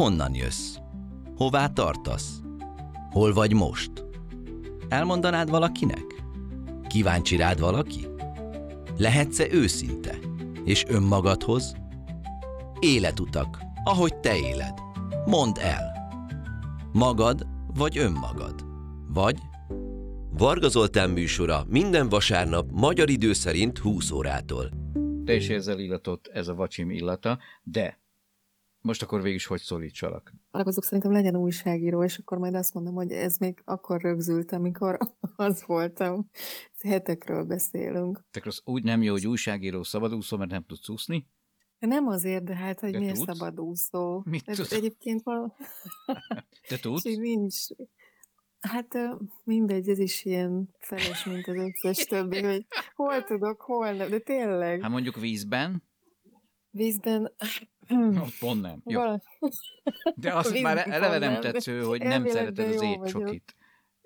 Honnan jössz? Hová tartasz? Hol vagy most? Elmondanád valakinek? Kíváncsi rád valaki? Lehetsz-e őszinte? És önmagadhoz? Életutak, ahogy te éled. Mondd el. Magad vagy önmagad? Vagy Varga Zoltán műsora minden vasárnap magyar idő szerint 20 órától. Te is érzel illatot, ez a vacsim illata, de most akkor végig is hogy szólítsalak? Alapozok szerintem legyen újságíró, és akkor majd azt mondom, hogy ez még akkor rögzült, amikor az voltam. Hetekről beszélünk. Tehát az úgy nem jó, hogy újságíró szabadúszó, mert nem tudsz úszni? Nem azért, de hát, hogy De miért tudsz? szabadúszó. Mit Ez tudsz? Egyébként val- Te tudsz? és nincs. Hát mindegy, ez is ilyen feles, mint az összes többi, hogy hol tudok, hol nem, de tényleg. Hát mondjuk vízben, Vízben... ott pont nem. Jó. De azt már eleve nem tetsző, hogy nem szereted az étcsokit.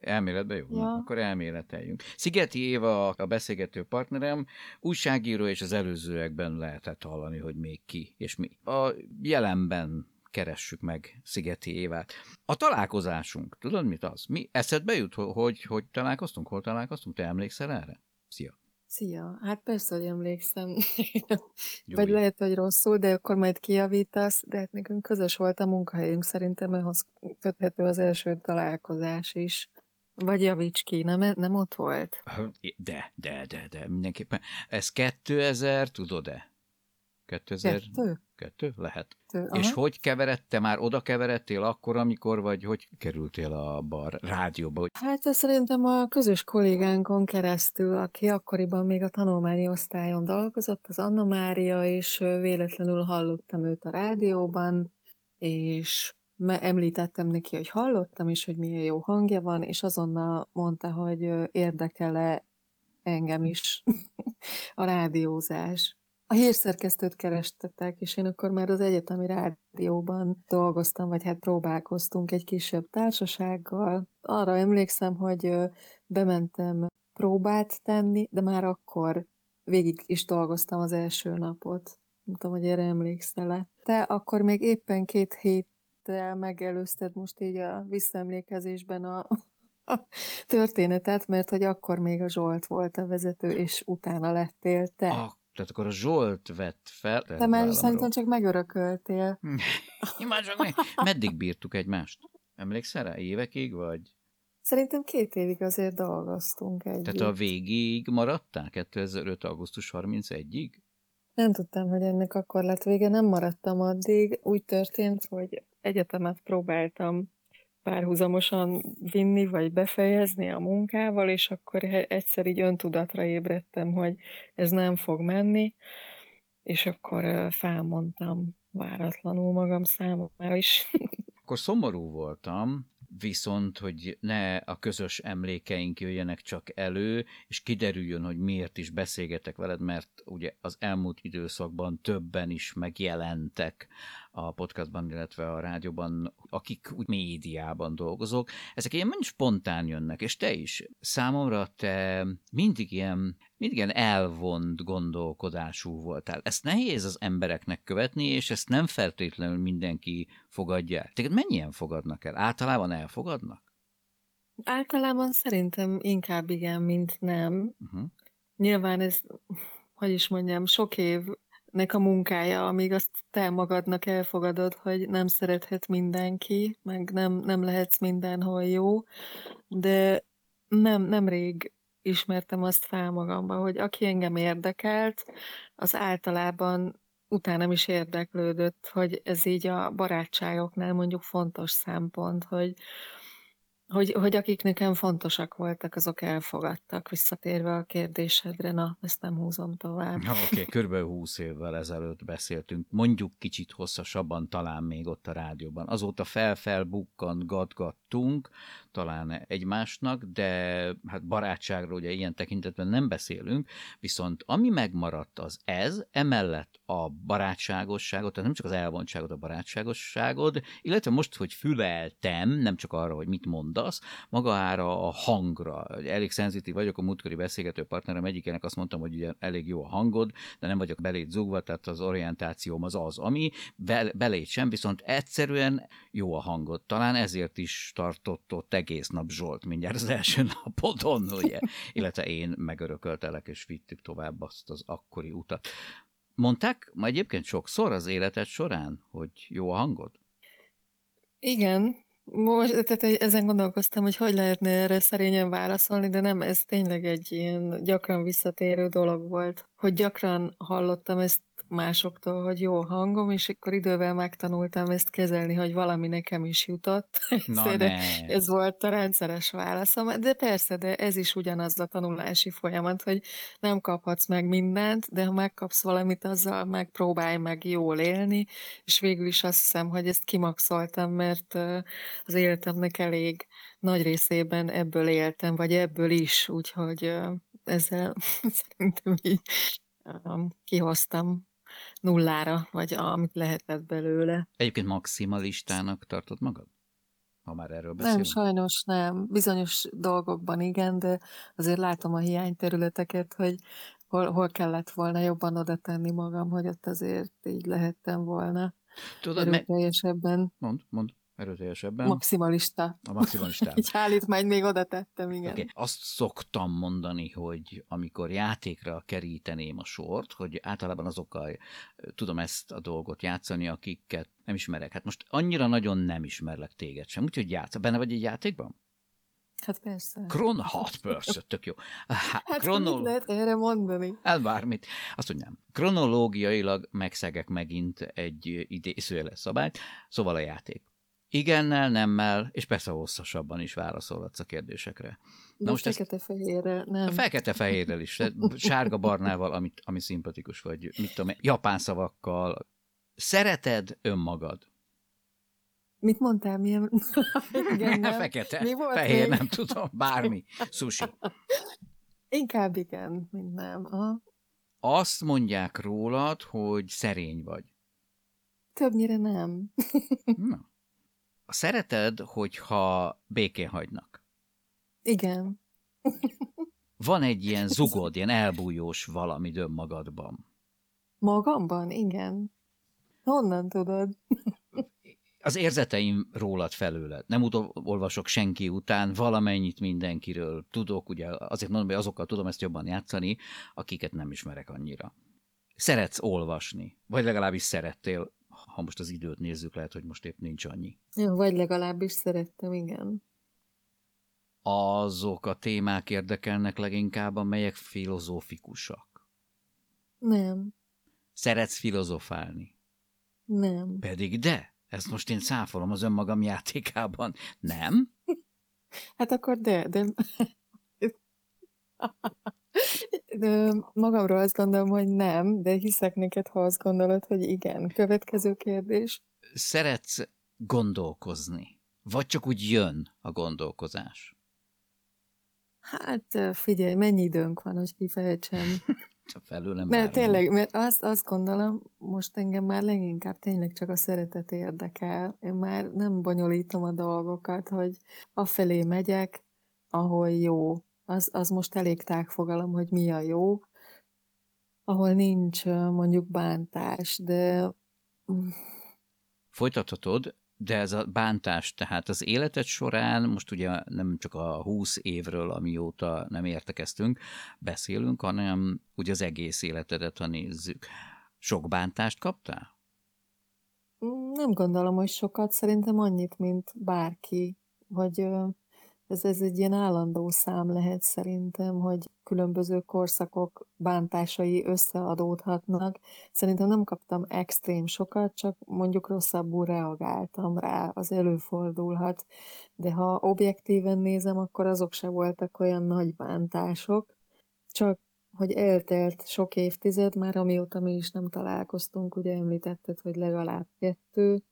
Elméletben jó? Ja. Ja. akkor elméleteljünk. Szigeti Éva a beszélgető partnerem, újságíró, és az előzőekben lehetett hallani, hogy még ki és mi. A jelenben keressük meg Szigeti Évát. A találkozásunk, tudod mit az? Mi eszedbe jut, ho- hogy, hogy találkoztunk? Hol találkoztunk? Te emlékszel erre? Szia. Szia! Hát persze, hogy emlékszem. Jó, Vagy lehet, hogy rosszul, de akkor majd kijavítasz, de hát nekünk közös volt a munkahelyünk, szerintem ahhoz köthető az első találkozás is. Vagy javíts ki, nem, nem ott volt? De, de, de, de, mindenképpen. Ez 2000, tudod-e? 2000? Kettő? Lehet. Kettő, És aha. hogy keveredte már, oda keveredtél akkor, amikor, vagy hogy kerültél a bar rádióba? Hát ez szerintem a közös kollégánkon keresztül, aki akkoriban még a tanulmányi osztályon dolgozott, az Anna Mária, és véletlenül hallottam őt a rádióban, és említettem neki, hogy hallottam, és hogy milyen jó hangja van, és azonnal mondta, hogy érdekel-e engem is a rádiózás. A hírszerkesztőt kerestetek, és én akkor már az egyetemi rádióban dolgoztam, vagy hát próbálkoztunk egy kisebb társasággal. Arra emlékszem, hogy bementem próbát tenni, de már akkor végig is dolgoztam az első napot. Nem tudom, hogy erre emlékszel-e. Te akkor még éppen két héttel megelőzted most így a visszaemlékezésben a, a történetet, mert hogy akkor még a Zsolt volt a vezető, és utána lettél te. Ah, tehát akkor a Zsolt vett fel. Te már szerintem csak megörököltél. Imádság meg. Meddig bírtuk egymást? Emlékszel rá? Évekig, vagy? Szerintem két évig azért dolgoztunk együtt. Tehát a végig maradtál? 2005. augusztus 31-ig? Nem tudtam, hogy ennek akkor lett vége, nem maradtam addig. Úgy történt, hogy egyetemet próbáltam párhuzamosan vinni, vagy befejezni a munkával, és akkor egyszer így öntudatra ébredtem, hogy ez nem fog menni, és akkor felmondtam váratlanul magam számára is. Akkor szomorú voltam, viszont, hogy ne a közös emlékeink jöjjenek csak elő, és kiderüljön, hogy miért is beszélgetek veled, mert ugye az elmúlt időszakban többen is megjelentek a podcastban, illetve a rádióban, akik úgy médiában dolgozók. Ezek ilyen mind spontán jönnek, és te is. Számomra te mindig ilyen, ilyen elvont gondolkodású voltál. Ezt nehéz az embereknek követni, és ezt nem feltétlenül mindenki fogadja el. Téged mennyien fogadnak el? Általában elfogadnak? Általában szerintem inkább igen, mint nem. Uh-huh. Nyilván ez, hogy is mondjam, sok évnek a munkája, amíg azt te magadnak elfogadod, hogy nem szerethet mindenki, meg nem, nem lehetsz mindenhol jó, de nem, nemrég ismertem azt fel magamba, hogy aki engem érdekelt, az általában utánam is érdeklődött, hogy ez így a barátságoknál mondjuk fontos szempont, hogy, hogy, hogy akik nekem fontosak voltak, azok elfogadtak. Visszatérve a kérdésedre, na, ezt nem húzom tovább. Oké, okay, körülbelül 20 évvel ezelőtt beszéltünk, mondjuk kicsit hosszasabban, talán még ott a rádióban. Azóta fel-felbukkant, gatgattunk, talán egymásnak, de hát barátságról ugye ilyen tekintetben nem beszélünk, viszont ami megmaradt az ez, emellett a barátságosságot, tehát nem csak az elvontságot, a barátságosságot, illetve most, hogy füleltem, nem csak arra, hogy mit mondasz, mondasz, magára a hangra. Elég szenzitív vagyok, a múltkori beszélgető partnerem egyikének azt mondtam, hogy ugye elég jó a hangod, de nem vagyok belét zugva, tehát az orientációm az az, ami belét sem, viszont egyszerűen jó a hangod. Talán ezért is tartott ott egész nap Zsolt mindjárt az első napodon, ugye? illetve én megörököltelek, és vittük tovább azt az akkori utat. Mondták ma egyébként sokszor az életed során, hogy jó a hangod? Igen, most, tehát ezen gondolkoztam, hogy hogy lehetne erre szerényen válaszolni, de nem, ez tényleg egy ilyen gyakran visszatérő dolog volt, hogy gyakran hallottam ezt másoktól, hogy jó hangom, és akkor idővel megtanultam ezt kezelni, hogy valami nekem is jutott. Na ez volt a rendszeres válaszom. De persze, de ez is ugyanaz a tanulási folyamat, hogy nem kaphatsz meg mindent, de ha megkapsz valamit, azzal megpróbálj meg jól élni, és végül is azt hiszem, hogy ezt kimaxoltam, mert az életemnek elég nagy részében ebből éltem, vagy ebből is, úgyhogy ezzel szerintem így kihoztam nullára, vagy amit lehetett belőle. Egyébként maximalistának tartod magad? Ha már erről beszélünk. Nem, sajnos nem. Bizonyos dolgokban igen, de azért látom a hiányterületeket, hogy hol, hol kellett volna jobban oda tenni magam, hogy ott azért így lehettem volna. Tudod, erőteljesebben. Mond, mond erőteljesebben. Maximalista. A maximalista. Egy állítmányt még oda tettem, igen. Okay. Azt szoktam mondani, hogy amikor játékra keríteném a sort, hogy általában azokkal tudom ezt a dolgot játszani, akiket nem ismerek. Hát most annyira nagyon nem ismerlek téged sem, úgyhogy játsz. Benne vagy egy játékban? Hát persze. Kron, hat persze, tök jó. Hát, hát kronol... mit lehet erre mondani? Hát bármit. Azt mondjam, kronológiailag megszegek megint egy idézőjeles szabályt, szóval a játék. Igennel, nemmel, és persze hosszasabban is válaszolhatsz a kérdésekre. Na most fekete-fehérrel, nem. Fekete-fehérrel is, sárga-barnával, amit, ami szimpatikus, vagy mit tudom, japán szavakkal. Szereted önmagad? Mit mondtál, milyen? igen, nem. Fekete, Mi volt fehér, még? nem tudom, bármi. Sushi. Inkább igen, mint nem. Aha. Azt mondják rólad, hogy szerény vagy. Többnyire nem. Na szereted, hogyha békén hagynak? Igen. Van egy ilyen zugod, ilyen elbújós valami önmagadban. Magamban? Igen. Honnan tudod? Az érzeteim rólad felőled. Nem olvasok senki után, valamennyit mindenkiről tudok, ugye azért mondom, hogy azokkal tudom ezt jobban játszani, akiket nem ismerek annyira. Szeretsz olvasni, vagy legalábbis szerettél ha most az időt nézzük, lehet, hogy most épp nincs annyi. Ja, vagy legalábbis szerettem, igen. Azok a témák érdekelnek leginkább, amelyek filozófikusak. Nem. Szeretsz filozofálni? Nem. Pedig de, ezt most én száfolom az önmagam játékában. Nem? hát akkor de, de... De magamról azt gondolom, hogy nem, de hiszek neked, ha azt gondolod, hogy igen. Következő kérdés. Szeretsz gondolkozni? Vagy csak úgy jön a gondolkozás? Hát figyelj, mennyi időnk van, hogy kifejtsem. Felőlem mert tényleg, mert azt, azt gondolom, most engem már leginkább tényleg csak a szeretet érdekel. Én már nem bonyolítom a dolgokat, hogy afelé megyek, ahol jó az, az most elég tágfogalom, hogy mi a jó, ahol nincs mondjuk bántás, de... Mm. Folytathatod, de ez a bántás, tehát az életed során, most ugye nem csak a 20 évről, amióta nem értekeztünk, beszélünk, hanem ugye az egész életedet, ha nézzük. Sok bántást kaptál? Mm, nem gondolom, hogy sokat, szerintem annyit, mint bárki, hogy ez, ez egy ilyen állandó szám lehet szerintem, hogy különböző korszakok bántásai összeadódhatnak. Szerintem nem kaptam extrém sokat, csak mondjuk rosszabbul reagáltam rá, az előfordulhat. De ha objektíven nézem, akkor azok se voltak olyan nagy bántások, csak hogy eltelt sok évtized már, amióta mi is nem találkoztunk, ugye említetted, hogy legalább kettő,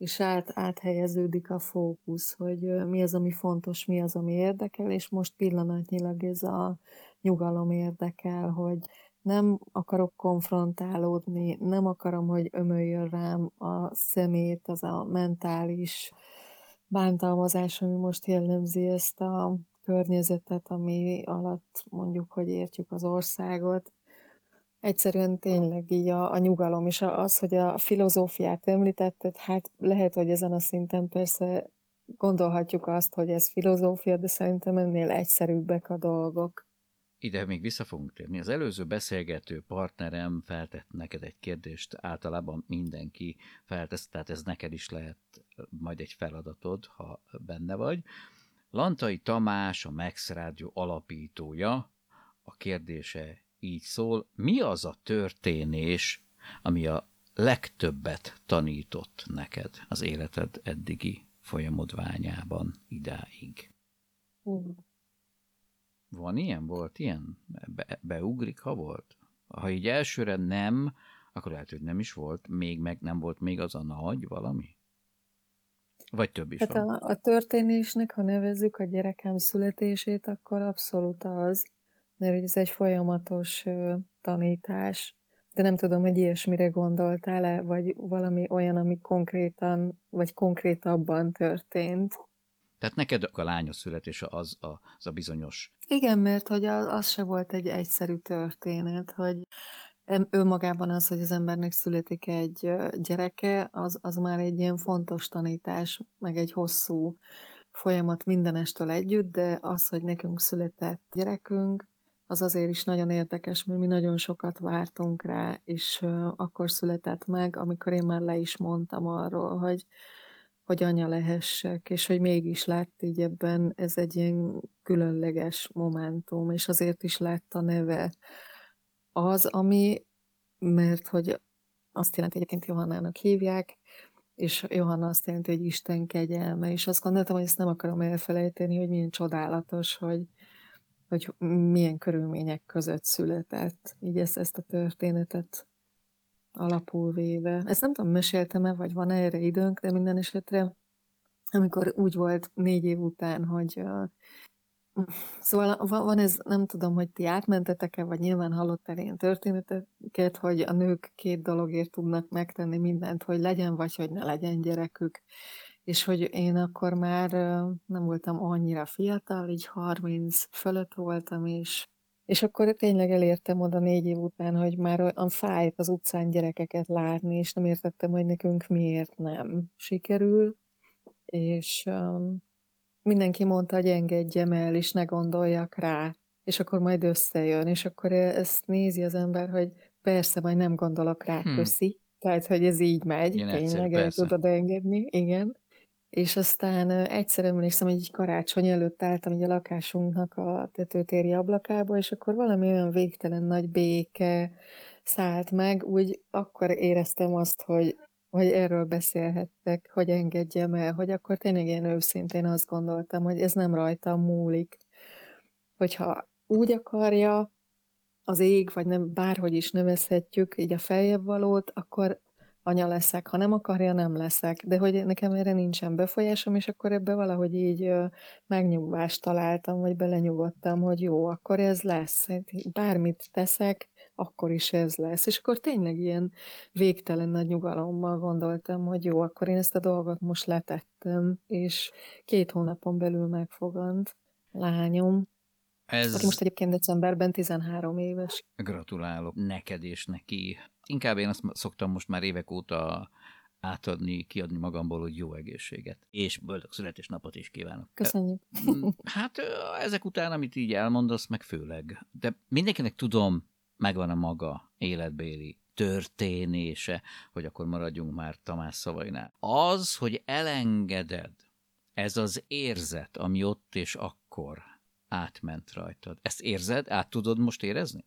és át, áthelyeződik a fókusz, hogy mi az, ami fontos, mi az, ami érdekel, és most pillanatnyilag ez a nyugalom érdekel, hogy nem akarok konfrontálódni, nem akarom, hogy ömöljön rám a szemét, az a mentális bántalmazás, ami most jellemzi ezt a környezetet, ami alatt mondjuk, hogy értjük az országot. Egyszerűen tényleg így a, a nyugalom, és az, hogy a filozófiát említetted, hát lehet, hogy ezen a szinten persze gondolhatjuk azt, hogy ez filozófia, de szerintem ennél egyszerűbbek a dolgok. Ide még vissza fogunk térni. Az előző beszélgető partnerem feltett neked egy kérdést, általában mindenki feltesz, tehát ez neked is lehet majd egy feladatod, ha benne vagy. Lantai Tamás, a Max Rádió alapítója, a kérdése így szól, mi az a történés, ami a legtöbbet tanított neked az életed eddigi folyamodványában idáig? Van ilyen? Volt ilyen? Be, beugrik, ha volt? Ha így elsőre nem, akkor lehet, hogy nem is volt, még meg nem volt még az a nagy valami? Vagy több is hát van? A, a történésnek, ha nevezzük a gyerekem születését, akkor abszolút az, mert ez egy folyamatos tanítás. De nem tudom, hogy ilyesmire gondoltál-e, vagy valami olyan, ami konkrétan, vagy konkrétabban történt. Tehát neked a lányos születése az a, az a bizonyos... Igen, mert hogy az, az se volt egy egyszerű történet, hogy önmagában az, hogy az embernek születik egy gyereke, az, az már egy ilyen fontos tanítás, meg egy hosszú folyamat mindenestől együtt, de az, hogy nekünk született gyerekünk, az azért is nagyon érdekes, mert mi nagyon sokat vártunk rá, és akkor született meg, amikor én már le is mondtam arról, hogy, hogy anya lehessek, és hogy mégis lett így ebben, ez egy ilyen különleges momentum, és azért is lett a neve az, ami, mert hogy azt jelenti egyébként Johannának hívják, és Johanna azt jelenti, hogy Isten kegyelme, és azt gondoltam, hogy ezt nem akarom elfelejteni, hogy milyen csodálatos, hogy, hogy milyen körülmények között született, így ezt, ezt a történetet alapul véve. Ezt nem tudom, meséltem-e, vagy van erre időnk, de minden esetre, amikor úgy volt négy év után, hogy Szóval van ez, nem tudom, hogy ti átmentetek-e, vagy nyilván hallottál ilyen történeteket, hogy a nők két dologért tudnak megtenni mindent, hogy legyen vagy hogy ne legyen gyerekük. És hogy én akkor már nem voltam annyira fiatal, így 30 fölött voltam, és, és akkor tényleg elértem oda négy év után, hogy már olyan fájt az utcán gyerekeket látni, és nem értettem, hogy nekünk miért nem sikerül. És um, mindenki mondta, hogy engedjem el, és ne gondoljak rá, és akkor majd összejön, és akkor ezt nézi az ember, hogy persze, majd nem gondolok rá, hmm. köszi. Tehát, hogy ez így megy, Ilyen tényleg el tudod engedni, igen. És aztán egyszer emlékszem, hogy egy karácsony előtt álltam így a lakásunknak a tetőtéri ablakába, és akkor valami olyan végtelen nagy béke szállt meg, úgy akkor éreztem azt, hogy hogy erről beszélhettek, hogy engedjem el, hogy akkor tényleg én őszintén azt gondoltam, hogy ez nem rajtam múlik. Hogyha úgy akarja az ég, vagy nem bárhogy is nevezhetjük, így a feljebb valót, akkor anya leszek, ha nem akarja, nem leszek. De hogy nekem erre nincsen befolyásom, és akkor ebbe valahogy így megnyugvást találtam, vagy belenyugodtam, hogy jó, akkor ez lesz. Bármit teszek, akkor is ez lesz. És akkor tényleg ilyen végtelen nagy nyugalommal gondoltam, hogy jó, akkor én ezt a dolgot most letettem, és két hónapon belül megfogant lányom, ez... Aki most egyébként decemberben 13 éves. Gratulálok neked és neki. Inkább én azt szoktam most már évek óta átadni, kiadni magamból, hogy jó egészséget. És boldog születésnapot is kívánok. Köszönjük. Hát ezek után, amit így elmondasz, meg főleg. De mindenkinek tudom, megvan a maga életbéli történése, hogy akkor maradjunk már Tamás szavainál. Az, hogy elengeded, ez az érzet, ami ott és akkor átment rajtad. Ezt érzed? Át tudod most érezni?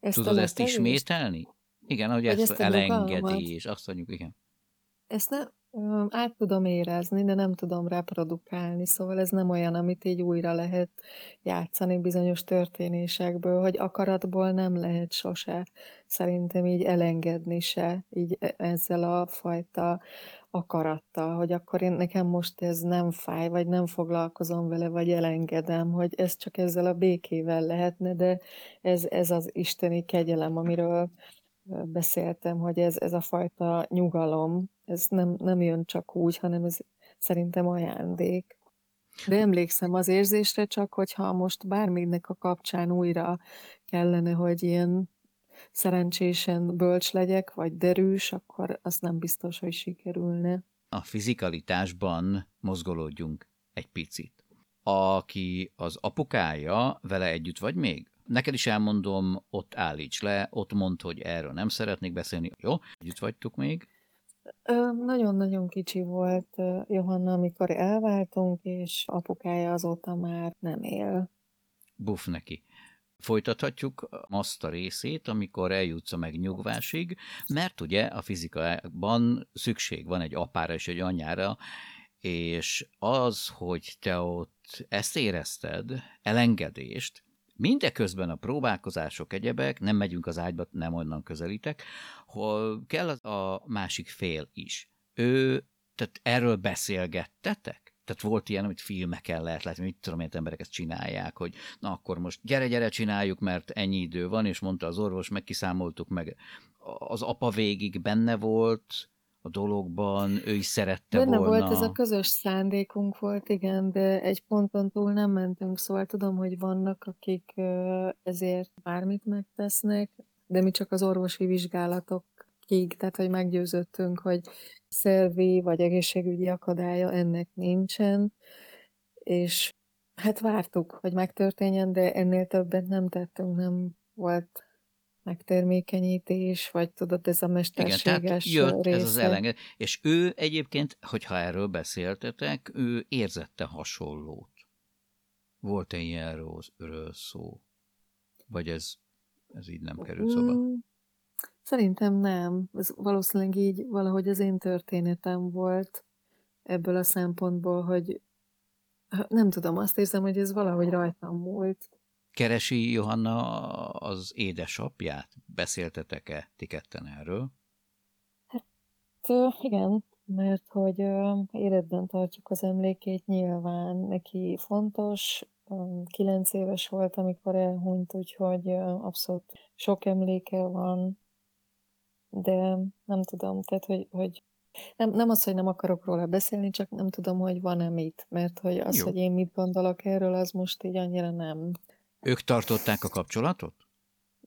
Ezt tudod ezt ismételni? Igen, hogy ezt, ezt elengedi, és azt mondjuk, igen. Ezt nem, át tudom érezni, de nem tudom reprodukálni, szóval ez nem olyan, amit így újra lehet játszani bizonyos történésekből, hogy akaratból nem lehet sose szerintem így elengedni se, így e, ezzel a fajta akarattal, hogy akkor én, nekem most ez nem fáj, vagy nem foglalkozom vele, vagy elengedem, hogy ez csak ezzel a békével lehetne, de ez, ez az isteni kegyelem, amiről beszéltem, hogy ez, ez a fajta nyugalom, ez nem, nem jön csak úgy, hanem ez szerintem ajándék. De emlékszem az érzésre csak, hogyha most bárminek a kapcsán újra kellene, hogy ilyen szerencsésen bölcs legyek, vagy derűs, akkor az nem biztos, hogy sikerülne. A fizikalitásban mozgolódjunk egy picit. Aki az apukája, vele együtt vagy még? Neked is elmondom, ott állíts le, ott mondd, hogy erről nem szeretnék beszélni. Jó, együtt vagytok még? Nagyon-nagyon kicsi volt Johanna, amikor elváltunk, és apukája azóta már nem él. Buff neki. Folytathatjuk azt a részét, amikor eljutsz a megnyugvásig, mert ugye a fizikában szükség van egy apára és egy anyára, és az, hogy te ott ezt érezted, elengedést, Mindeközben a próbálkozások, egyebek, nem megyünk az ágyba, nem onnan közelítek, hol kell a másik fél is. Ő, tehát erről beszélgettetek? Tehát volt ilyen, hogy filmeken lehet látni, mit tudom, hogy emberek ezt csinálják, hogy na akkor most gyere, gyere, csináljuk, mert ennyi idő van, és mondta az orvos, meg kiszámoltuk, meg az apa végig benne volt, a dologban, ő is szerette Benne volna. volt, ez a közös szándékunk volt, igen, de egy ponton túl nem mentünk, szóval tudom, hogy vannak, akik ezért bármit megtesznek, de mi csak az orvosi vizsgálatokig, tehát hogy meggyőzöttünk, hogy szervi vagy egészségügyi akadálya ennek nincsen, és hát vártuk, hogy megtörténjen, de ennél többet nem tettünk, nem volt megtermékenyítés, vagy tudod, ez a mesterséges Igen, tehát jött része. ez az elenged. És ő egyébként, hogyha erről beszéltetek, ő érzette hasonlót. Volt-e ilyenről szó? Vagy ez, ez így nem került szóba? Szerintem nem. Ez valószínűleg így valahogy az én történetem volt ebből a szempontból, hogy nem tudom, azt érzem, hogy ez valahogy rajtam múlt. Keresi Johanna az édesapját? Beszéltetek-e ti ketten erről? Hát igen, mert hogy életben tartjuk az emlékét, nyilván neki fontos, kilenc éves volt, amikor elhunyt, úgyhogy abszolút sok emléke van, de nem tudom, tehát hogy, hogy nem, nem az, hogy nem akarok róla beszélni, csak nem tudom, hogy van-e mit, mert hogy az, Jó. hogy én mit gondolok erről, az most így annyira nem. Ők tartották a kapcsolatot?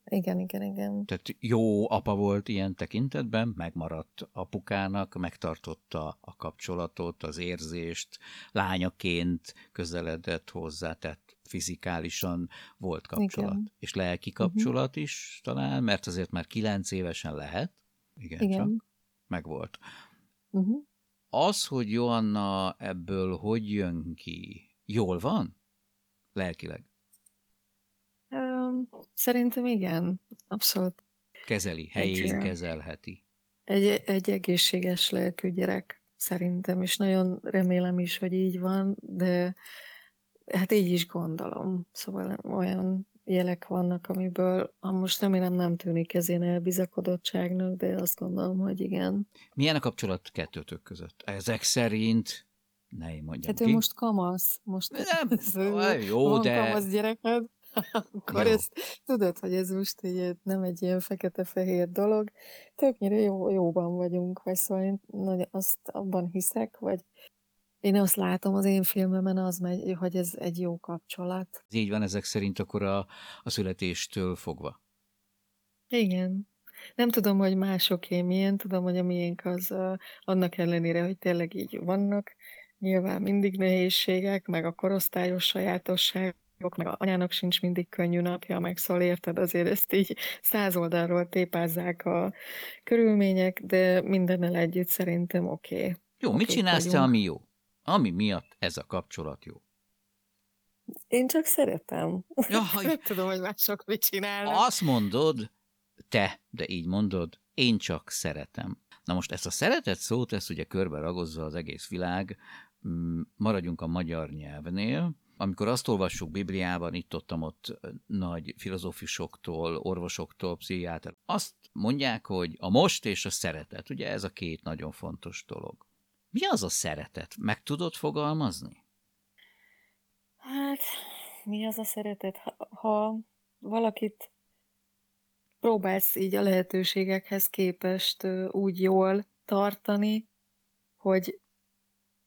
Igen, igen, igen. Tehát jó apa volt ilyen tekintetben, megmaradt apukának, megtartotta a kapcsolatot, az érzést, lányaként közeledett hozzá, tehát fizikálisan volt kapcsolat. Igen. És lelki mhm. kapcsolat uh-huh. is talán, mert azért már kilenc évesen lehet. Igen, Igen. csak meg volt. Uh-huh. Az, hogy Joanna ebből hogy jön ki, jól van? Lelkileg? Szerintem igen, abszolút. Kezeli, helyén egy, kezelheti. Egy, egy egészséges lelkű gyerek, szerintem, és nagyon remélem is, hogy így van, de hát így is gondolom. Szóval olyan jelek vannak, amiből, ha most remélem nem tűnik ez ilyen elbizakodottságnak, de azt gondolom, hogy igen. Milyen a kapcsolat kettőtök között? Ezek szerint ne én mondjam hát ki. ő most kamasz. Most nem, jó, van de... kamasz gyereked. akkor jó. ezt tudod, hogy ez most egy, nem egy ilyen fekete-fehér dolog. Többnyire jó, jóban vagyunk, vagy szóval én nagy, azt abban hiszek, vagy én azt látom az én filmemen, az megy, hogy ez egy jó kapcsolat. Így van ezek szerint akkor a, a születéstől fogva. Igen. Nem tudom, hogy másoké milyen, tudom, hogy a miénk az annak ellenére, hogy tényleg így vannak, nyilván mindig nehézségek, meg a korosztályos sajátosság, meg a anyának sincs mindig könnyű napja, meg szóval érted, azért ezt így száz oldalról tépázzák a körülmények, de mindennel együtt szerintem oké. Okay. Jó, okay, mit csinálsz te, ami jó? Ami miatt ez a kapcsolat jó? Én csak szeretem. Ja, hogy... Nem tudom, hogy mások mit csinálnak. Azt mondod, te, de így mondod, én csak szeretem. Na most ezt a szeretet szót, ezt ugye körbe ragozza az egész világ, mm, maradjunk a magyar nyelvnél, amikor azt olvassuk Bibliában, itt ott, ott nagy filozófusoktól, orvosoktól, pszichiáter, azt mondják, hogy a most és a szeretet, ugye ez a két nagyon fontos dolog. Mi az a szeretet? Meg tudod fogalmazni? Hát, mi az a szeretet? Ha, ha valakit próbálsz így a lehetőségekhez képest úgy jól tartani, hogy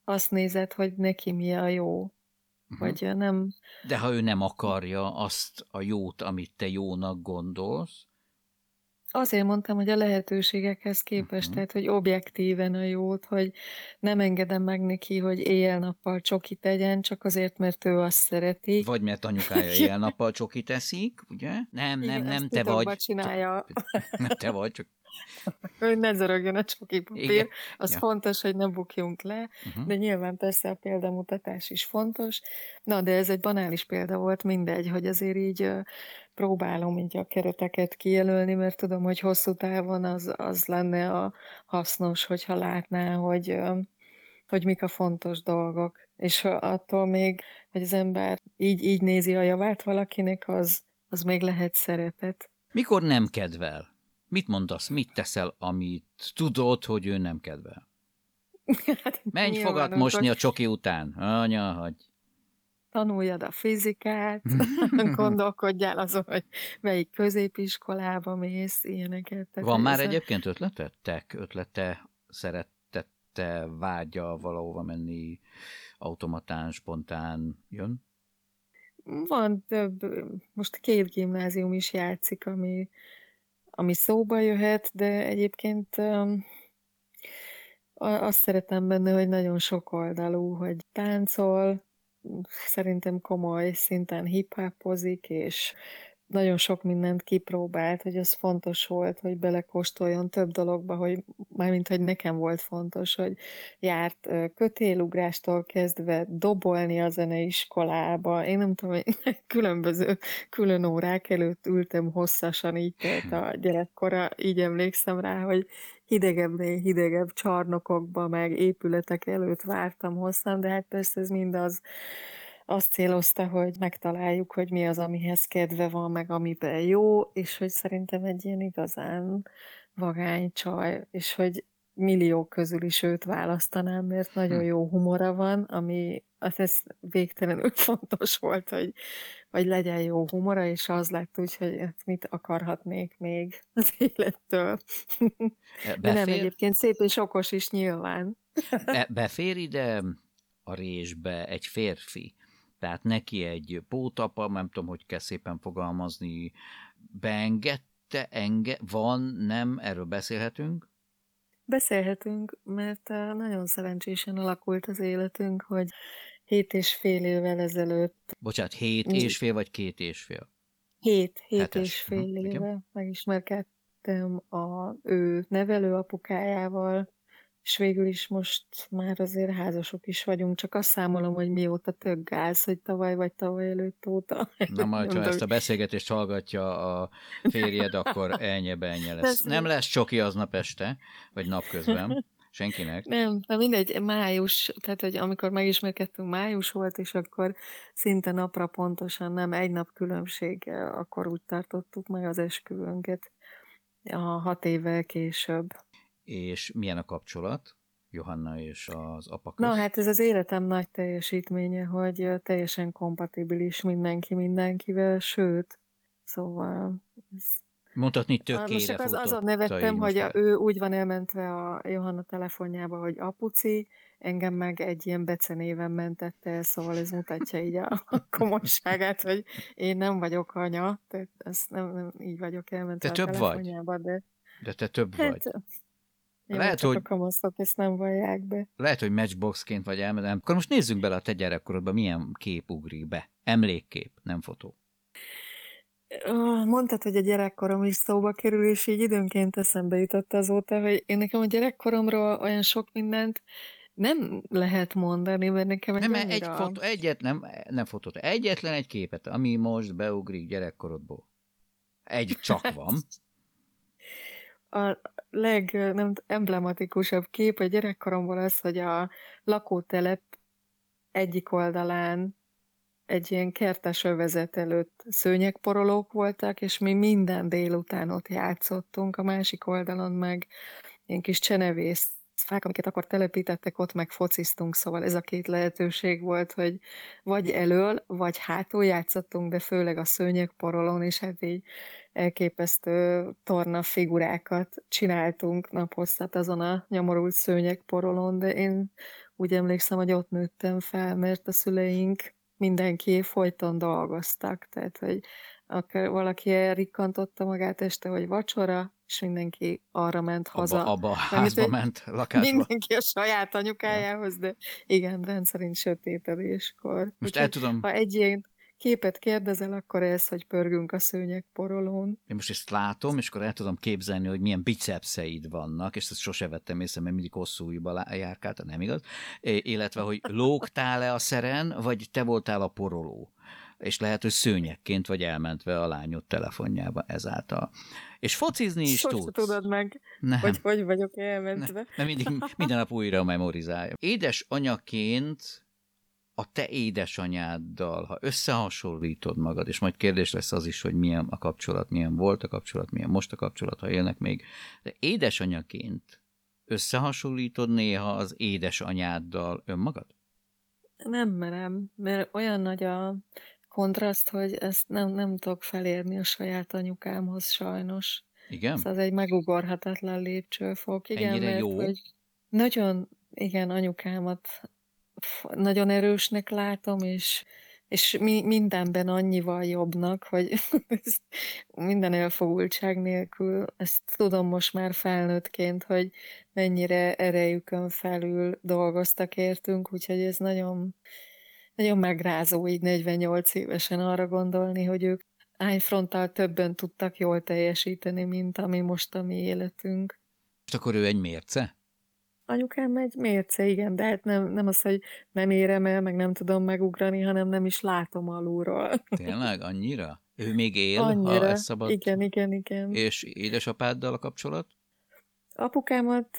azt nézed, hogy neki mi a jó. Uh-huh. Vagy nem... De ha ő nem akarja azt a jót, amit te jónak gondolsz, Azért mondtam, hogy a lehetőségekhez képest, Mhm. tehát, hogy objektíven a jót, hogy nem engedem meg neki, hogy éjjel-nappal csokit tegyen, csak azért, mert ő azt szereti. vagy mert anyukája éjjel-nappal csokit eszik, ugye? Nem, nem, Igen, nem ezt te vagy. csinálja, Nem te vagy, csak hogy ne zorogjon a csoki papír. Igen. Az Ja. fontos, hogy ne bukjunk le, uh-huh. de nyilván persze a példamutatás is fontos. Na, de ez egy banális példa volt, mindegy, hogy azért így próbálom így a kereteket kijelölni, mert tudom, hogy hosszú távon az, az lenne a hasznos, hogyha látná, hogy, hogy mik a fontos dolgok. És attól még, hogy az ember így, így nézi a javát valakinek, az, az még lehet szeretet. Mikor nem kedvel? Mit mondasz, mit teszel, amit tudod, hogy ő nem kedvel? Hát Menj fogat mosni a csoki után. Anya, hagy. Tanuljad a fizikát, gondolkodjál azon, hogy melyik középiskolába mész, ilyeneket. Tehát Van már egyébként ötletettek? Ötlete, szeretette, vágya valahova menni, automatán, spontán jön? Van több, most két gimnázium is játszik, ami, ami szóba jöhet, de egyébként azt szeretem benne, hogy nagyon sokoldalú, hogy táncol, szerintem komoly szinten hip-hopozik, és nagyon sok mindent kipróbált, hogy az fontos volt, hogy belekóstoljon több dologba, hogy mármint, hogy nekem volt fontos, hogy járt kötélugrástól kezdve dobolni a zeneiskolába. Én nem tudom, különböző külön órák előtt ültem hosszasan, így telt a gyerekkora, így emlékszem rá, hogy hidegebbnél hidegebb csarnokokba, meg épületek előtt vártam hosszan, de hát persze ez mind az, azt célozta, hogy megtaláljuk, hogy mi az, amihez kedve van, meg amiben jó, és hogy szerintem egy ilyen igazán vagány csaj, és hogy millió közül is őt választanám, mert nagyon Hm. jó humora van, ami az ez végtelenül fontos volt, hogy, hogy legyen jó humora, és az lett úgy, hogy hát mit akarhatnék még az élettől. De nem egyébként szép és okos is nyilván. be, befér ide a résbe egy férfi, tehát neki egy pótapa, nem tudom, hogy kell szépen fogalmazni, beengedte, enge, van, nem, erről beszélhetünk? Beszélhetünk, mert eh, nagyon szerencsésen alakult az életünk, hogy hét és fél évvel ezelőtt, Bocsánat, hét és fél, vagy két és fél? hét, hét Hetes. és fél Mhm, igen. éve megismerkedtem a ő nevelő apukájával, és végül is most már azért házasok is vagyunk, csak azt számolom, hogy mióta tök gáz, hogy tavaly vagy tavaly előtt óta. Na majd, ha ezt a beszélgetést hallgatja a férjed, akkor ennyi ennyi lesz. Lesz Nem lesz csoki aznap este, vagy napközben, senkinek. Nem, de mindegy, május, tehát hogy amikor megismerkedtünk, május volt, és akkor szinte napra pontosan, nem egy nap különbséggel, akkor úgy tartottuk meg az esküvőnket a hat évvel később. És milyen a kapcsolat Johanna és az apa közt? Na hát ez az életem nagy teljesítménye, hogy teljesen kompatibilis mindenki mindenkivel, sőt, szóval ez Mondhatni Most tökére csak az, azon nevettem, hogy most a, ő úgy van elmentve a Johanna telefonjába, hogy apuci, engem meg egy ilyen becenéven mentette el, szóval ez mutatja így a, a komolyságát, hogy én nem vagyok anya, tehát ezt nem, nem így vagyok elmentve Te a több vagy. telefonjába, de De te több hát, vagy. Jó, Lehet, csak hogy- a kamaszok ezt nem vallják be. Lehet, hogy matchboxként vagy elmentem. Akkor most nézzünk bele a te gyerekkorodba, milyen kép ugrik be. Emlékkép, nem fotó. Mondtad, hogy a gyerekkorom is szóba kerül, és így időnként eszembe jutott azóta, hogy én nekem a gyerekkoromról olyan sok mindent nem lehet mondani, mert nekem egy Nem, egy annyira... fotó, egyet, nem, nem fotót, egyetlen egy képet, ami most beugrik gyerekkorodból. Egy csak van. A leg nem, emblematikusabb kép a gyerekkoromból az, hogy a lakótelep egyik oldalán egy ilyen kertes övezet előtt szőnyegporolók voltak, és mi minden délután ott játszottunk, a másik oldalon meg ilyen kis csenevész fák, amiket akkor telepítettek, ott meg fociztunk, szóval ez a két lehetőség volt, hogy vagy elől, vagy hátul játszottunk, de főleg a szőnyegporolón, és hát így elképesztő torna figurákat csináltunk naphosszat azon a nyomorult szőnyegporolón, de én úgy emlékszem, hogy ott nőttem fel, mert a szüleink mindenki folyton dolgoztak, tehát hogy akkor valaki elrikkantotta magát este, hogy vacsora, és mindenki arra ment haza. Abba, abba a házba ment, lakásba. Mindenki a saját anyukájához, de igen, rendszerint sötétedéskor. Most el tudom... Ha egy ilyen képet kérdezel, akkor ez, hogy pörgünk a szőnyek porolón. Én most ezt látom, és akkor el tudom képzelni, hogy milyen bicepszeid vannak, és ezt sose vettem észre, mert mindig hosszú ujjba járkálta, nem igaz? Illetve, hogy lógtál-e a szeren, vagy te voltál a poroló? és lehet, hogy szőnyekként vagy elmentve a lányod telefonjába ezáltal. És focizni is Sose tudsz. tudod meg, Nem. hogy hogy vagyok elmentve. Nem, nem mindig, minden nap újra memorizálja. Édes anyaként a te édesanyáddal, ha összehasonlítod magad, és majd kérdés lesz az is, hogy milyen a kapcsolat, milyen volt a kapcsolat, milyen most a kapcsolat, ha élnek még, de édesanyaként összehasonlítod néha az édesanyáddal önmagad? Nem merem, mert olyan nagy a kontraszt, hogy ezt nem, nem tudok felérni a saját anyukámhoz sajnos. Igen? Ez az egy megugorhatatlan lépcsőfok. Igen, Ennyire mert jó? hogy nagyon, igen, anyukámat nagyon erősnek látom, és, és mi, mindenben annyival jobbnak, hogy minden elfogultság nélkül, ezt tudom most már felnőttként, hogy mennyire erejükön felül dolgoztak értünk, úgyhogy ez nagyon, nagyon megrázó így 48 évesen arra gondolni, hogy ők ányfronttal többen tudtak jól teljesíteni, mint ami most a mi életünk. Most akkor ő egy mérce? Anyukám egy mérce, igen, de hát nem, nem az, hogy nem érem el, meg nem tudom megugrani, hanem nem is látom alulról. Tényleg? Annyira? Ő még él, ha Annyira. ez szabad? Igen, igen, igen. És édesapáddal a kapcsolat? Apukámat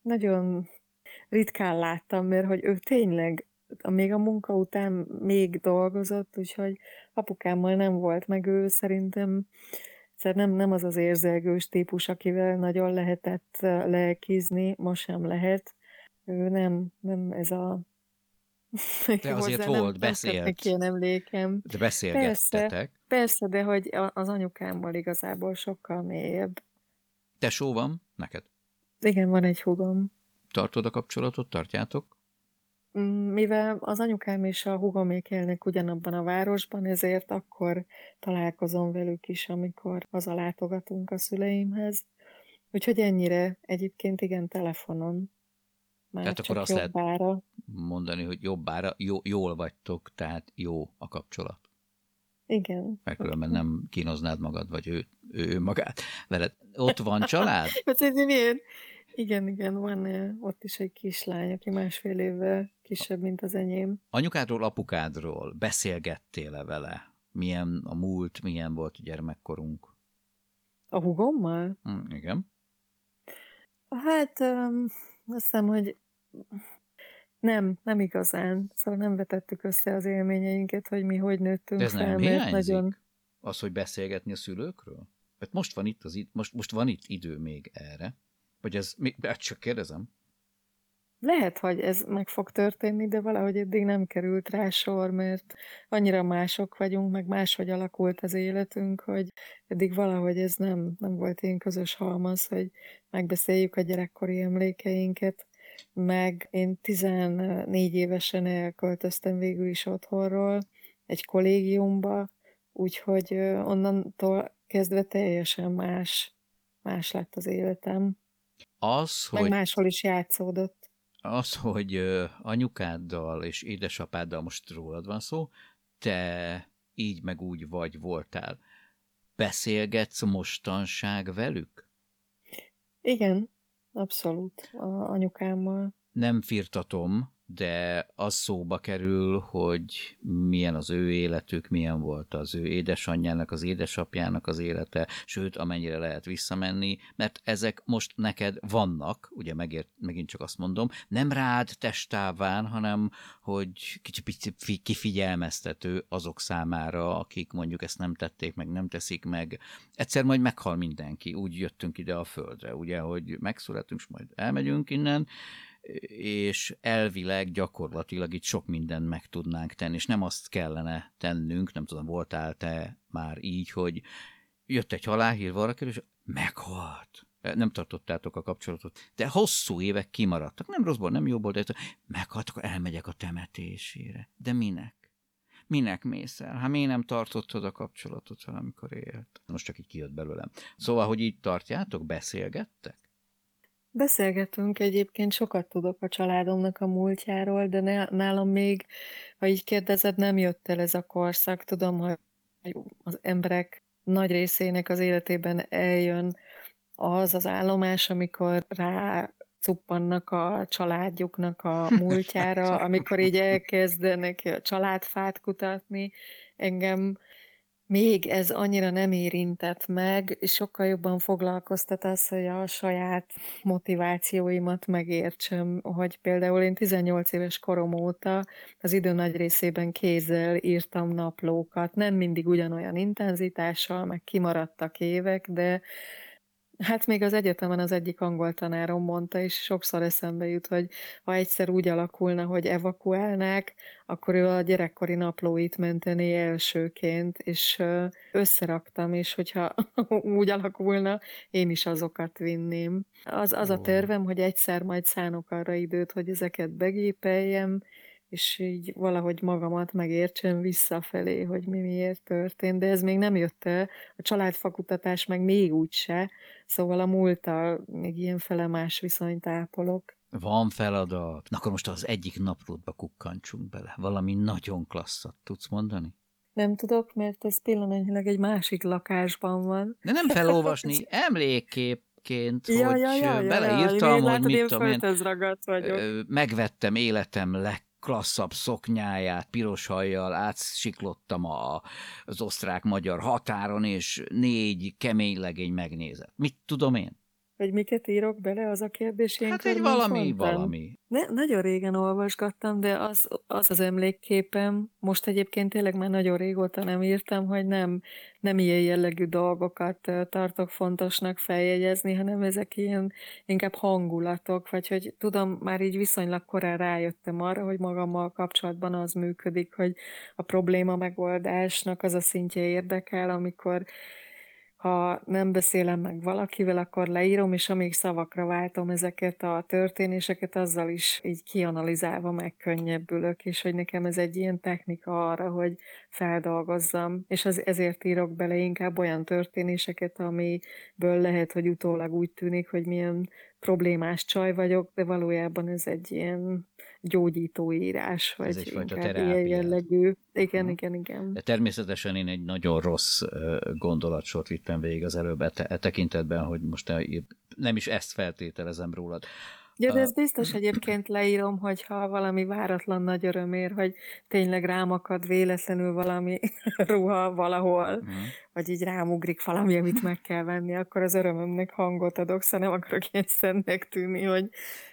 nagyon ritkán láttam, mert hogy ő tényleg még a munka után még dolgozott, úgyhogy apukámmal nem volt, meg ő szerintem Szóval nem, nem az az érzelgős típus, akivel nagyon lehetett lelkizni, ma sem lehet. Ő nem, nem ez a... De azért Hozzá volt, beszélt. Ilyen emlékem. De beszélgettetek. Persze, de hogy az anyukámmal igazából sokkal mélyebb. Tesó van neked? Igen, van egy hugom. Tartod a kapcsolatot? Tartjátok? Mivel az anyukám és a hugomék élnek ugyanabban a városban, ezért akkor találkozom velük is, amikor hazalátogatunk a szüleimhez. Úgyhogy ennyire egyébként igen telefonon. Már Tehát akkor azt lehet- jobbára. Mondani, hogy jobbára, jó, jól vagytok, tehát jó a kapcsolat. Igen. Mert különben nem kínoznád magad, vagy ő, ő magát veled. Ott van család? Hát ez milyen? Igen, igen, van ott is egy kislány, aki másfél évvel kisebb, mint az enyém. Anyukádról, apukádról beszélgettél-e vele? Milyen a múlt, milyen volt a gyermekkorunk? A hugommal? Hm, igen. Hát um, azt hiszem, hogy nem, nem igazán. Szóval nem vetettük össze az élményeinket, hogy mi hogy nőttünk De ez fel, nem mert hiányzik? nagyon... Az, hogy beszélgetni a szülőkről? Mert most van itt, az, most, most van itt idő még erre. Vagy ez, mi, hát csak kérdezem. Lehet, hogy ez meg fog történni, de valahogy eddig nem került rá sor, mert annyira mások vagyunk, meg máshogy alakult az életünk, hogy eddig valahogy ez nem, nem volt ilyen közös halmaz, hogy megbeszéljük a gyerekkori emlékeinket, meg én 14 évesen elköltöztem végül is otthonról egy kollégiumba, úgyhogy onnantól kezdve teljesen más, más lett az életem, Az, meg hogy máshol is játszódott. az, hogy anyukáddal és édesapáddal most rólad van szó, te így meg úgy vagy voltál. Beszélgetsz mostanság velük? Igen, abszolút, a anyukámmal. Nem firtatom, de az szóba kerül, hogy milyen az ő életük, milyen volt az ő édesanyjának, az édesapjának az élete, sőt, amennyire lehet visszamenni, mert ezek most neked vannak, ugye megért, megint csak azt mondom, nem rád testáván, hanem hogy kicsit picit kifigyelmeztető azok számára, akik mondjuk ezt nem tették meg, nem teszik meg. Egyszer majd meghal mindenki, úgy jöttünk ide a földre, ugye, hogy megszületünk, és majd elmegyünk innen, és elvileg gyakorlatilag itt sok mindent meg tudnánk tenni, és nem azt kellene tennünk, nem tudom, voltál te már így, hogy jött egy halálhír valaki, és meghalt. nem tartottátok a kapcsolatot, de hosszú évek kimaradtak. Nem rosszból, nem jóból, de meghaltak, elmegyek a temetésére. De minek? Minek mész el? Hát miért nem tartottad a kapcsolatot, amikor élt? Most csak így kijött belőlem. Szóval, hogy így tartjátok, beszélgettek? Beszélgetünk egyébként, sokat tudok a családomnak a múltjáról, de nálam még, ha így kérdezed, nem jött el ez a korszak. Tudom, hogy az emberek nagy részének az életében eljön az az állomás, amikor rá cuppannak a családjuknak a múltjára, amikor így elkezdenek a családfát kutatni. Engem még ez annyira nem érintett meg, sokkal jobban foglalkoztat az, hogy a saját motivációimat megértsem, hogy például én 18 éves korom óta az idő nagy részében kézzel írtam naplókat, nem mindig ugyanolyan intenzitással, meg kimaradtak évek, de Hát még az egyetemen az egyik angol tanárom mondta, és sokszor eszembe jut, hogy ha egyszer úgy alakulna, hogy evakuálnák, akkor ő a gyerekkori naplóit menteni elsőként, és összeraktam, és hogyha úgy alakulna, én is azokat vinném. Az, az a tervem, hogy egyszer majd szánok arra időt, hogy ezeket begépeljem, és így valahogy magamat megértsem visszafelé, hogy mi miért történt, de ez még nem jött el, a családfakutatás meg még úgyse, szóval a múlttal még ilyen fele más viszonyt ápolok. Van feladat. Na akkor most az egyik naplódba kukkantsunk bele. Valami nagyon klasszat tudsz mondani? Nem tudok, mert ez pillanatnyilag egy másik lakásban van. De nem felolvasni, emlékkép ként, ja, hogy ja, ja, beleírtam, ja, hogy mit tudom én, vagyok. megvettem életem leg klasszabb szoknyáját piros hajjal átsiklottam a, az osztrák-magyar határon, és négy kemény legény megnézett. Mit tudom én? Hogy miket írok bele, az a kérdés Hát egy valami, fontan. valami. Ne, nagyon régen olvasgattam, de az, az az emlékképem, most egyébként tényleg már nagyon régóta nem írtam, hogy nem, nem ilyen jellegű dolgokat tartok fontosnak feljegyezni, hanem ezek ilyen inkább hangulatok, vagy hogy tudom, már így viszonylag korán rájöttem arra, hogy magammal kapcsolatban az működik, hogy a probléma megoldásnak az a szintje érdekel, amikor ha nem beszélem meg valakivel, akkor leírom, és amíg szavakra váltom ezeket a történéseket, azzal is így kianalizálva megkönnyebbülök, és hogy nekem ez egy ilyen technika arra, hogy feldolgozzam, és az, ezért írok bele inkább olyan történéseket, amiből lehet, hogy utólag úgy tűnik, hogy milyen problémás csaj vagyok, de valójában ez egy ilyen gyógyító írás, vagy ez egyfajta terápia. jellegű. Igen, hmm. igen, igen. De természetesen én egy nagyon rossz gondolatsort vittem végig az előbb e, e tekintetben, hogy most nem is ezt feltételezem rólad. Ja, de ez biztos egyébként leírom, hogyha valami váratlan nagy örömér, hogy tényleg rám akad véletlenül valami ruha valahol, uh-huh. vagy így rámugrik valami, amit meg kell venni, akkor az örömömnek hangot adok, szóval nem akarok ilyen szennek tűnni, hogy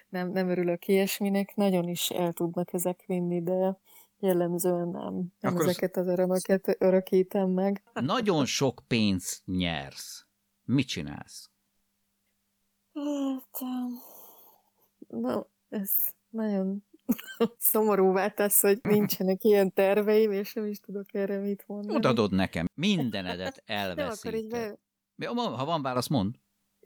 nem, nem örülök ilyesminek. Nagyon is el tudnak ezek vinni, de jellemzően nem. nem akkor ezeket az örömöket örökítem meg. Nagyon sok pénzt nyersz. Mit csinálsz? Hát, Na, ez nagyon szomorúvá tesz, hogy nincsenek ilyen terveim, és nem is tudok erre mit mondani. adod nekem, mindenedet elveszíted. Ha van válasz, mond.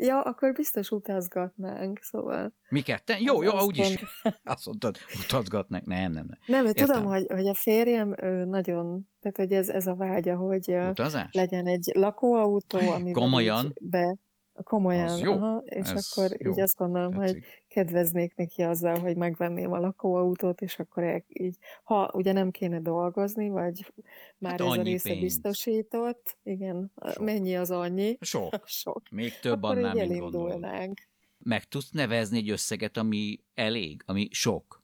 Ja, akkor biztos utazgatnánk, szóval... Mi ketten? Jó, jó, úgyis. Azt mondtad, utazgatnánk. Nem, nem, nem. Nem, mert tudom, hogy, hogy a férjem nagyon, tehát hogy ez, ez a vágya, hogy Utazás? legyen egy lakóautó, Komolyan? be Komolyan, az jó. Aha, és Ez akkor jó. így azt gondolom, Tetszik. hogy kedveznék neki azzal, hogy megvenném a lakóautót, és akkor így, ha ugye nem kéne dolgozni, vagy már hát ez a része pénz. biztosított, igen, Sok. mennyi az annyi? Sok. Sok. Még több akkor annál, mint gondolnánk. Meg tudsz nevezni egy összeget, ami elég, ami sok?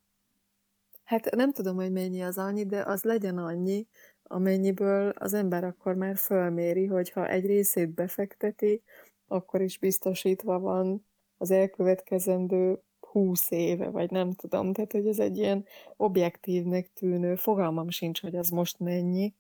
Hát nem tudom, hogy mennyi az annyi, de az legyen annyi, amennyiből az ember akkor már fölméri, hogy ha egy részét befekteti, akkor is biztosítva van az elkövetkezendő húsz éve, vagy nem tudom. Tehát, hogy ez egy ilyen objektívnek tűnő, fogalmam sincs, hogy az most mennyi.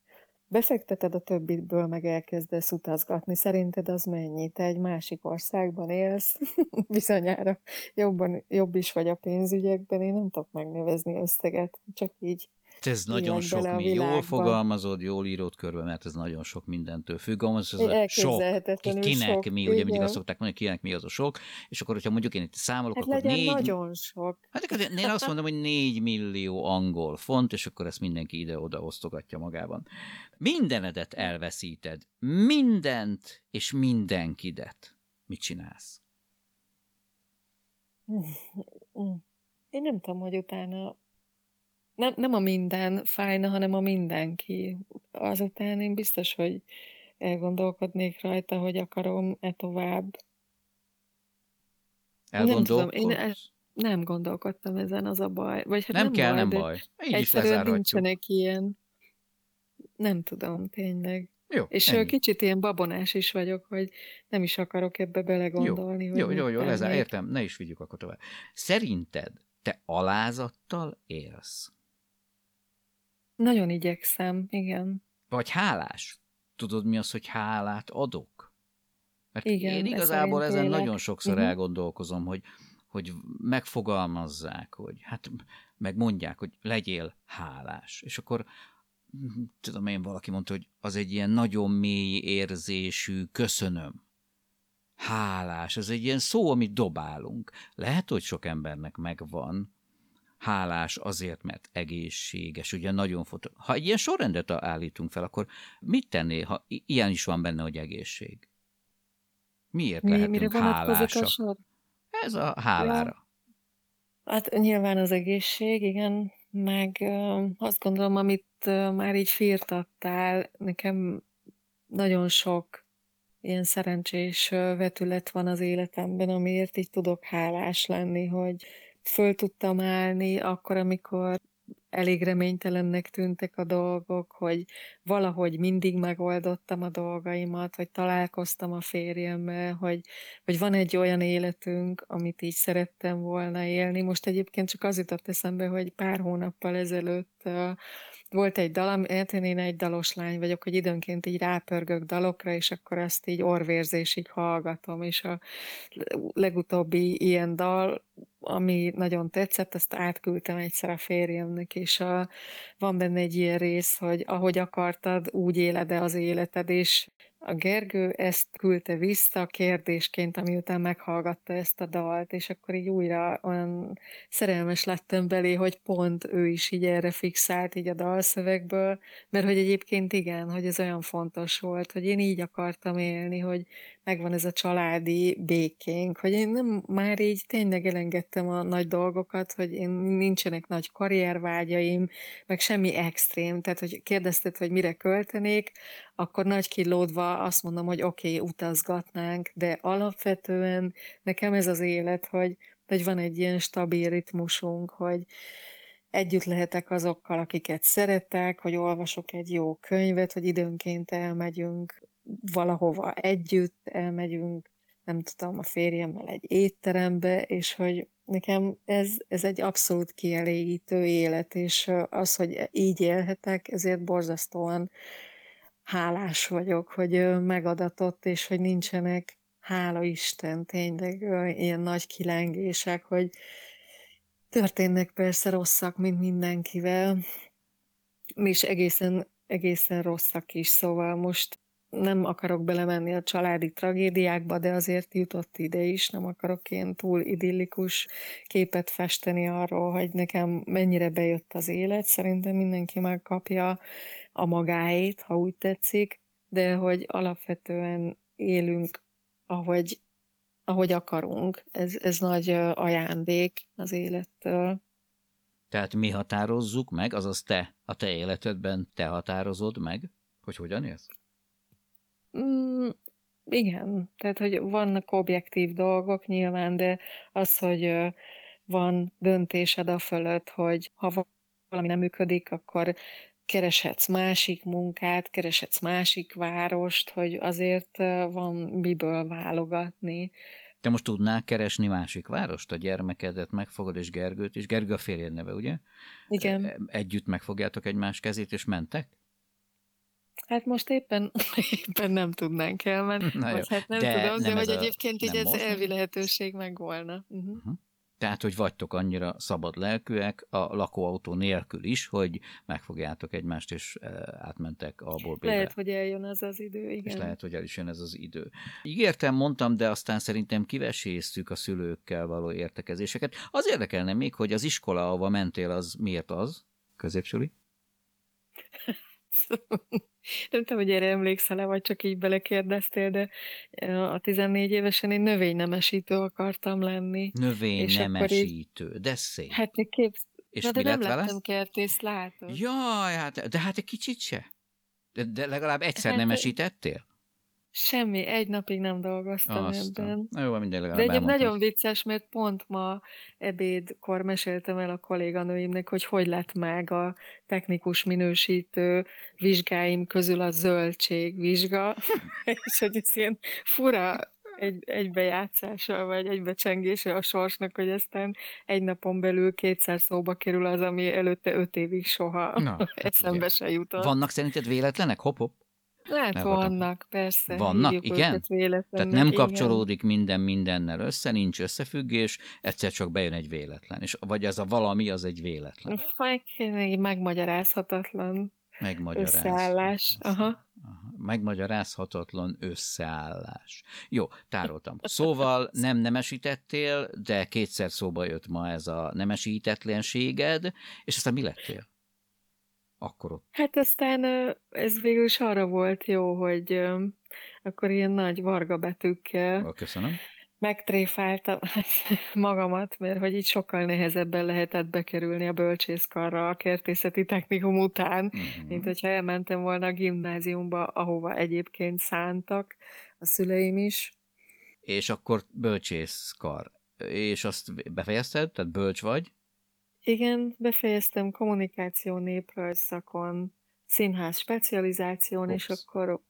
Befekteted a többitből, meg elkezdesz utazgatni. Szerinted az mennyi? Te egy másik országban élsz, bizonyára jobban, jobb is vagy a pénzügyekben, én nem tudok megnevezni összeget, csak így ez nagyon sok mi. Jól fogalmazod, jól írod körbe, mert ez nagyon sok mindentől függ. Az, az a sok, ki, kinek sok, mi, ugye mindig igen. azt szokták mondani, kinek mi az a sok, és akkor, hogyha mondjuk én itt számolok, Hát akkor négy, nagyon sok. Hát akkor én azt mondom, hogy 4 millió angol font, és akkor ezt mindenki ide-oda osztogatja magában. Mindenedet elveszíted. Mindent és mindenkidet. Mit csinálsz? Én nem tudom, hogy utána nem, nem a minden fájna, hanem a mindenki. Azután én biztos, hogy elgondolkodnék rajta, hogy akarom-e tovább. Nem tudom, én Elgondolkodsz? Nem gondolkodtam ezen, az a baj. Vagy hát Nem, nem, kell, baj, nem baj. Így is nincsenek ilyen. Nem tudom, tényleg. Jó, És ennyi. kicsit ilyen babonás is vagyok, hogy nem is akarok ebbe belegondolni. Jó, mit jó, jó, lezár, értem, ne is vigyük akkor tovább. Szerinted te alázattal élsz? Nagyon igyekszem, igen. Vagy hálás? Tudod, mi az, hogy hálát adok? Mert Igen, én igazából ezen élek. nagyon sokszor Mhm. elgondolkozom, hogy, hogy megfogalmazzák, hogy hát megmondják, hogy legyél hálás. És akkor tudom én, valaki mondta, hogy az egy ilyen nagyon mély érzésű köszönöm. Hálás, ez egy ilyen szó, amit dobálunk. Lehet, hogy sok embernek megvan, hálás azért, mert egészséges, ugye nagyon fontos. Ha egy ilyen sorrendet állítunk fel, akkor mit tennél, ha ilyen is van benne, hogy egészség? Miért Mi, lehetünk mire vonatkozik a hálásak? sor? Ez a hálára. Hát nyilván az egészség, igen, meg ö, azt gondolom, amit ö, már így firtattál, nekem nagyon sok ilyen szerencsés vetület van az életemben, amiért így tudok hálás lenni, hogy föl tudtam állni akkor, amikor elég reménytelennek tűntek a dolgok, hogy valahogy mindig megoldottam a dolgaimat, hogy találkoztam a férjemmel, hogy, hogy van egy olyan életünk, amit így szerettem volna élni. Most egyébként csak az jutott eszembe, hogy pár hónappal ezelőtt volt egy dal, ami- hát én egy dalos lány vagyok, hogy időnként így rápörgök dalokra, és akkor azt így orvérzésig hallgatom, és a legutóbbi ilyen dal, ami nagyon tetszett, azt átküldtem egyszer a férjemnek, és a, van benne egy ilyen rész, hogy ahogy akartad, úgy éled-e az életed, és a Gergő ezt küldte vissza kérdésként, ami után meghallgatta ezt a dalt, és akkor így újra olyan szerelmes lettem belé, hogy pont ő is így erre fixált így a dalszövegből, mert hogy egyébként igen, hogy ez olyan fontos volt, hogy én így akartam élni, hogy megvan ez a családi békénk, hogy én nem már így tényleg elengedtem a nagy dolgokat, hogy én nincsenek nagy karriervágyaim, meg semmi extrém, tehát hogy kérdezted, hogy mire költenék, akkor nagy kilódva azt mondom, hogy oké, okay, utazgatnánk, de alapvetően nekem ez az élet, hogy, hogy van egy ilyen stabil ritmusunk, hogy együtt lehetek azokkal, akiket szeretek, hogy olvasok egy jó könyvet, hogy időnként elmegyünk valahova együtt, elmegyünk, nem tudom, a férjemmel egy étterembe, és hogy nekem ez, ez egy abszolút kielégítő élet, és az, hogy így élhetek, ezért borzasztóan hálás vagyok, hogy megadatott, és hogy nincsenek, hála Isten, tényleg ilyen nagy kilengések, hogy történnek persze rosszak, mint mindenkivel, és egészen, egészen rosszak is, szóval most nem akarok belemenni a családi tragédiákba, de azért jutott ide is, nem akarok ilyen túl idillikus képet festeni arról, hogy nekem mennyire bejött az élet. Szerintem mindenki megkapja a magáét, ha úgy tetszik, de hogy alapvetően élünk, ahogy, ahogy akarunk. Ez, ez nagy ajándék az élettől. Tehát mi határozzuk meg, azaz te, a te életedben te határozod meg, hogy hogyan élsz? Mm, igen, tehát hogy vannak objektív dolgok nyilván, de az, hogy van döntésed a fölött, hogy ha valami nem működik, akkor kereshetsz másik munkát, kereshetsz másik várost, hogy azért van miből válogatni. Te most tudnál keresni másik várost, a gyermekedet megfogod, és Gergőt is. Gergő a férjed neve, ugye? Igen. Együtt megfogjátok egymás kezét, és mentek? Hát most éppen, éppen nem tudnánk elmenni. Na jó. Vagy hát nem De tudom, de nem hogy ez a- egyébként így ez elvi lehetőség megvolna. Uh-huh. Tehát, hogy vagytok annyira szabad lelkűek a lakóautó nélkül is, hogy megfogjátok egymást, és eh, átmentek a B-be. Lehet, hogy eljön az az idő, igen. És lehet, hogy el is jön ez az idő. Ígértem, mondtam, de aztán szerintem kiveséztük a szülőkkel való értekezéseket. Az érdekelne még, hogy az iskola, ahova mentél, az miért az? Középsüli? Nem tudom, hogy erre emlékszel-e, vagy csak így belekérdeztél, de a 14 évesen én növénynemesítő akartam lenni. Növénynemesítő, de szép. Hát képz... És Na, de mi nem lett vele? lettem kertész, látod? Jaj, hát, de hát egy kicsit se. De, de legalább egyszer Hát, nemesítettél? Semmi, egy napig nem dolgoztam Aztán. ebben. Na jó, minden De legalább egyébként elmondtad. nagyon vicces, mert pont ma ebédkor meséltem el a kolléganőimnek, hogy hogy lett meg a technikus minősítő vizsgáim közül a zöldségvizsga, és hogy ez ilyen fura egy, egybejátszása, vagy egybecsengése a sorsnak, hogy aztán egy napon belül kétszer szóba kerül az, ami előtte öt évig soha Na, hát eszembe se jutott. Vannak szerinted véletlenek? Hopp-hopp. Hát Ne vannak, persze. Vannak, igen? Tehát nem igen. kapcsolódik minden mindennel össze, nincs összefüggés, egyszer csak bejön egy véletlen. És vagy ez a valami, az egy véletlen. Faj, megmagyarázhatatlan Megmagyaráz. összeállás. Aha. Aha. Megmagyarázhatatlan összeállás. Jó, tároltam. Szóval nem nemesítettél, de kétszer szóba jött ma ez a nemesítetlenséged, és aztán mi lettél? Akkor ott. Hát aztán ez végül is arra volt jó, hogy akkor ilyen nagy varga betűkkel Köszönöm. megtréfáltam magamat, mert hogy így sokkal nehezebben lehetett bekerülni a bölcsészkarra a kertészeti technikum után, Mhm. mint hogyha elmentem volna a gimnáziumba, ahova egyébként szántak a szüleim is. És akkor bölcsészkar. És azt befejezted? Tehát bölcs vagy? Igen, befejeztem kommunikáció néprajz szakon, színház specializáción, és Ups. akkor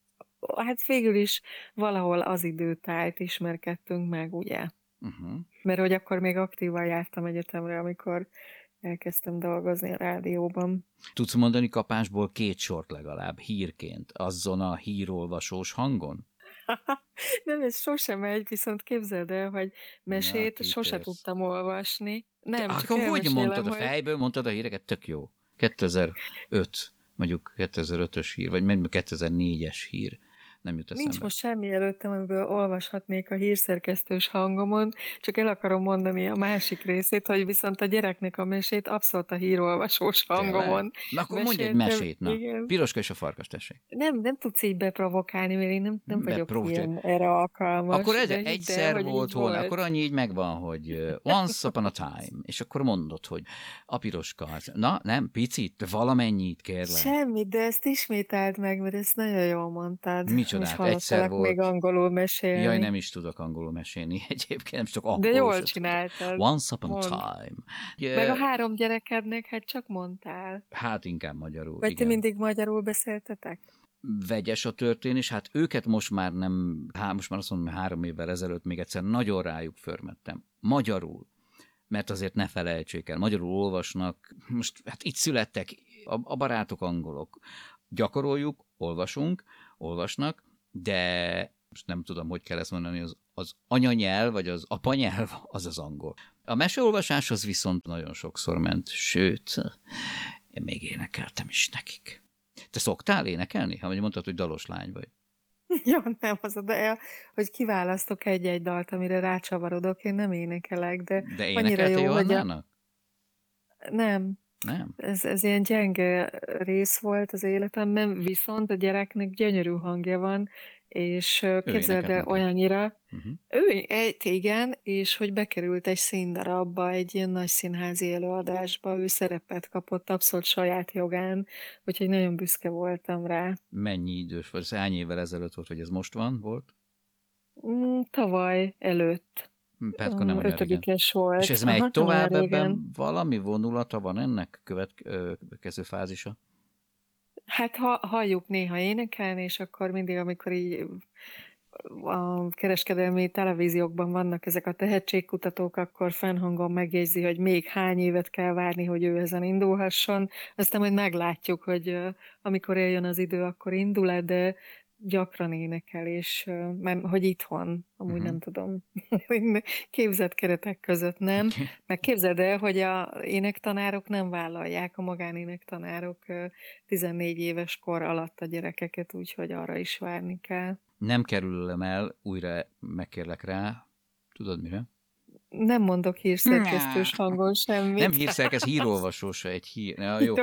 hát végül is valahol az időtájt ismerkedtünk meg, ugye? Uh-huh. Mert hogy akkor még aktívan jártam egyetemre, amikor elkezdtem dolgozni a rádióban. Tudsz mondani kapásból két sort legalább, hírként, azon a hírolvasós hangon? Nem, ez sosem megy, viszont képzeld el, hogy mesét kit sose tudtam olvasni. Nem, Te, csak akkor hogy mondtad a hogy- fejből, mondtad a híreket, tök jó. 2005, mondjuk 2005-ös hír, vagy mondjuk 2004-es hír. Nem jut eszembe. Nincs most semmi előttem, amiből olvashatnék a hírszerkesztős hangomon, csak el akarom mondani a másik részét, hogy viszont a gyereknek a mesét abszolút a hírolvasós hangomon. Na akkor mondj egy mesét, na. Igen. Piroska és a farkas, tessék. Nem, nem tudsz így beprovokálni, mert én nem, nem vagyok ilyen erre alkalmas. akkor ez de egyszer így volt volna, akkor annyi így megvan, hogy once upon a time, és akkor mondod, hogy a piroska, na nem, picit, valamennyit kérlek. Semmi, de ezt ismételd meg, mert ezt nagyon jól mondtad. Micsodát, Most egyszer hallottalak még volt. angolul mesélni. Jaj, nem is tudok angolul mesélni egyébként, nem csak akkor De jól csináltad. Once upon a time. Ugye, Meg a három gyerekednek, hát csak mondtál. Hát inkább magyarul, Vagy igen. ti mindig magyarul beszéltetek? vegyes a történés, hát őket most már nem, há, most már azt mondom, három évvel ezelőtt még egyszer nagyon rájuk förmettem. Magyarul. Mert azért ne felejtsék el, magyarul olvasnak, most hát itt születtek a, a barátok angolok. Gyakoroljuk, olvasunk, olvasnak, de most nem tudom, hogy kell ezt mondani, az, az anyanyelv, vagy az apanyelv, az az angol. A meseolvasáshoz viszont nagyon sokszor ment, sőt, én még énekeltem is nekik. Te szoktál énekelni? Ha mondtad, hogy dalos lány vagy. Ja, nem az a de, hogy kiválasztok egy-egy dalt, amire rácsavarodok, én nem énekelek, de De annyira jó, hogy a... Nem, Nem? ez, ez ilyen gyenge rész volt az életemben, viszont a gyereknek gyönyörű hangja van, és képzeld el olyannyira, Uh-huh. ő egy, igen, és hogy bekerült egy színdarabba, egy ilyen nagy színházi előadásba, ő szerepet kapott abszolút saját jogán, úgyhogy nagyon büszke voltam rá. Mennyi idős vagy? Hány évvel ezelőtt volt, hogy ez most van, volt? Mm, Tavaly előtt. Hm, akkor nem olyan régen. ötödikes volt. És ez Aha, megy tovább ebben? régen. Valami vonulata van ennek következő fázisa? Hát ha, halljuk néha énekelni, és akkor mindig, amikor így a kereskedelmi televíziókban vannak ezek a tehetségkutatók, akkor fennhangon megjegyzi, hogy még hány évet kell várni, hogy ő ezen indulhasson. Aztán majd meglátjuk, hogy amikor eljön az idő, akkor indul-e, de gyakran énekel, és mert, hogy itthon, amúgy uh-huh. nem tudom, képzett keretek között nem, meg képzeld el, hogy a énektanárok nem vállalják, a magánénektanárok 14 éves kor alatt a gyerekeket, úgyhogy arra is várni kell. Nem kerülöm el, újra megkérlek rá, tudod mire? Nem mondok hírszerkesztős hangon semmit. Nem hírszerkesztő, hírolvasós, egy hír... Na, jó.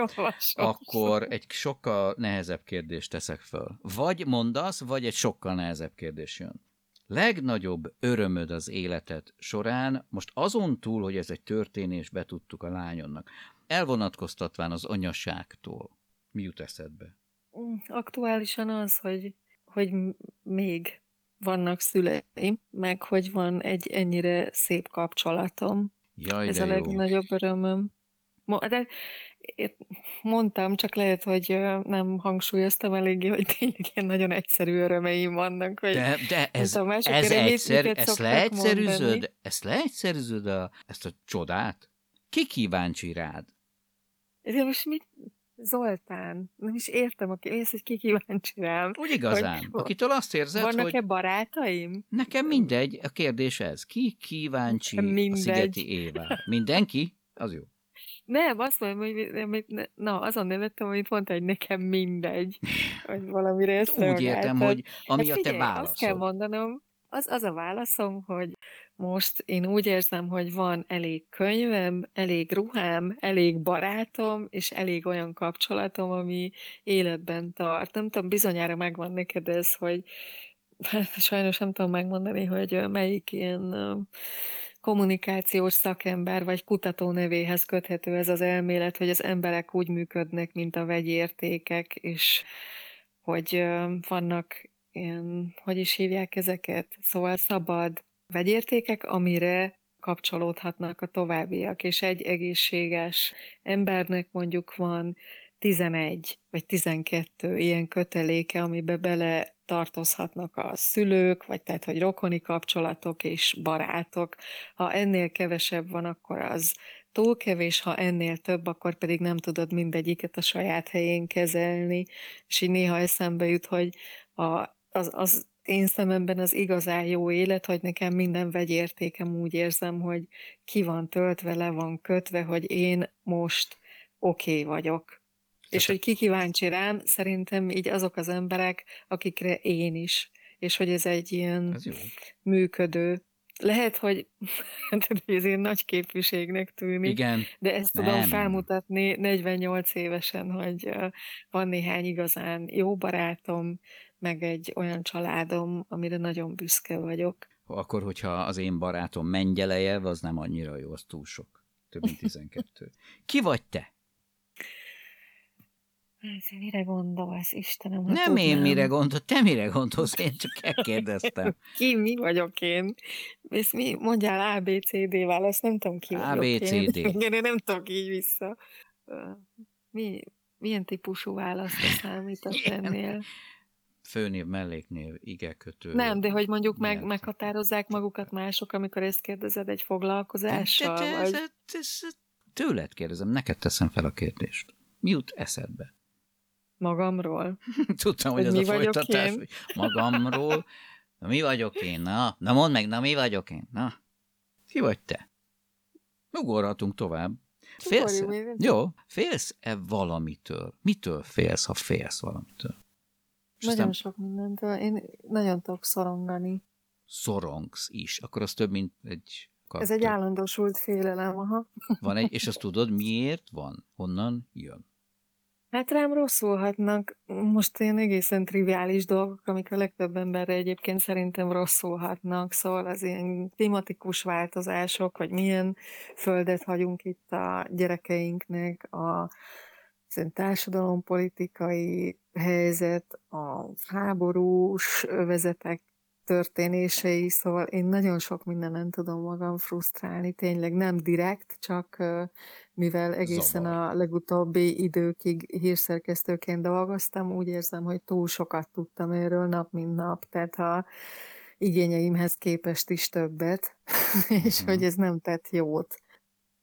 Akkor egy sokkal nehezebb kérdést teszek föl. Vagy mondasz, vagy egy sokkal nehezebb kérdés jön. Legnagyobb örömöd az életed során, most azon túl, hogy ez egy történés, betudtuk a lányonnak, elvonatkoztatván az anyaságtól, mi jut eszedbe? Aktuálisan az, hogy, hogy még vannak szüleim, meg hogy van egy ennyire szép kapcsolatom. Jaj, Ez a legnagyobb örömöm. De mondtam, csak lehet, hogy nem hangsúlyoztam eléggé, hogy tényleg ilyen nagyon egyszerű örömeim vannak. Hogy de, de ez, tudom, ez egyszer, ezt leegyszerűzöd, ezt leegyszerűzöd a, ezt a csodát? Ki kíváncsi rád? De most mit, Zoltán, nem is értem, aki ész, hogy ki kíváncsi rám. Úgy igazán, hogy, akitől azt érzed, vannak-e hogy... barátaim? Nekem mindegy, a kérdés ez. Ki kíváncsi mindegy. a Szigeti Éva? Mindenki? Az jó. Nem, azt mondom, hogy na, azon nevettem, hogy mondta, hogy nekem mindegy, hogy valamire ezt Úgy értem, hogy ami hát a te válaszod. Azt kell mondanom, az, az a válaszom, hogy most én úgy érzem, hogy van elég könyvem, elég ruhám, elég barátom, és elég olyan kapcsolatom, ami életben tart. Nem tudom, bizonyára megvan neked ez, hogy hát sajnos nem tudom megmondani, hogy melyik ilyen kommunikációs szakember vagy kutató nevéhez köthető ez az elmélet, hogy az emberek úgy működnek, mint a vegyértékek, és hogy vannak ilyen, hogy is hívják ezeket, szóval szabad vegyértékek, amire kapcsolódhatnak a továbbiak, és egy egészséges embernek mondjuk van 11 vagy 12 ilyen köteléke, amibe bele tartozhatnak a szülők, vagy tehát, hogy rokoni kapcsolatok és barátok. Ha ennél kevesebb van, akkor az túl kevés, ha ennél több, akkor pedig nem tudod mindegyiket a saját helyén kezelni. És így néha eszembe jut, hogy a, az, az én szememben az igazán jó élet, hogy nekem minden vegyértékem úgy érzem, hogy ki van töltve, le van kötve, hogy én most oké okay vagyok. És hogy ki kíváncsi rám, szerintem így azok az emberek, akikre én is. És hogy ez egy ilyen ez működő. Lehet, hogy ez ilyen nagy képviségnek tűnik, Igen. de ezt tudom nem. felmutatni 48 évesen, hogy van néhány igazán jó barátom, meg egy olyan családom, amire nagyon büszke vagyok. Akkor, hogyha az én barátom Mengyelejev, az nem annyira jó, az túl sok. Több mint 12. Ki vagy te? Hát, mire gondolsz, Istenem? Nem tudnám. én mire gondolsz, te mire gondolsz, én csak elkérdeztem. ki, mi vagyok én? És mi, mondjál ABCD válasz, nem tudom ki vagyok ABCD. én. Igen, én nem tudok így vissza. Mi, milyen típusú választ számított ennél? Főnév, melléknév, ige, kötő. Nem, de hogy mondjuk meg, meghatározzák magukat mások, amikor ezt kérdezed egy foglalkozással? Vagy... tőled kérdezem, neked teszem fel a kérdést. Mi jut eszedbe? Magamról? Tudtam, hogy, hogy ez a folytatás. Én? Magamról. Na, mi vagyok én? Na, na mondd meg, na mi vagyok én? Na, ki vagy te? Ugorhatunk tovább. Félsz? Jó, félsz-e valamitől? Mitől félsz, ha félsz valamitől? Nagyon aztán... sok mindentől. Én nagyon tudok szorongani. Szorongsz is. Akkor az több, mint egy... Ez egy állandósult félelem, aha. Van egy, és azt tudod, miért van? Honnan jön? Hát rám rosszulhatnak most ilyen egészen triviális dolgok, amik a legtöbb emberre egyébként szerintem rosszulhatnak, szóval az ilyen klimatikus változások, hogy milyen földet hagyunk itt a gyerekeinknek, a társadalompolitikai helyzet, a háborús övezetek történései, szóval én nagyon sok mindenen tudom magam frusztrálni, tényleg nem direkt, csak mivel egészen Zavar. a legutóbbi időkig hírszerkesztőként dolgoztam, úgy érzem, hogy túl sokat tudtam erről nap, mint nap, tehát ha igényeimhez képest is többet, és mm. hogy ez nem tett jót.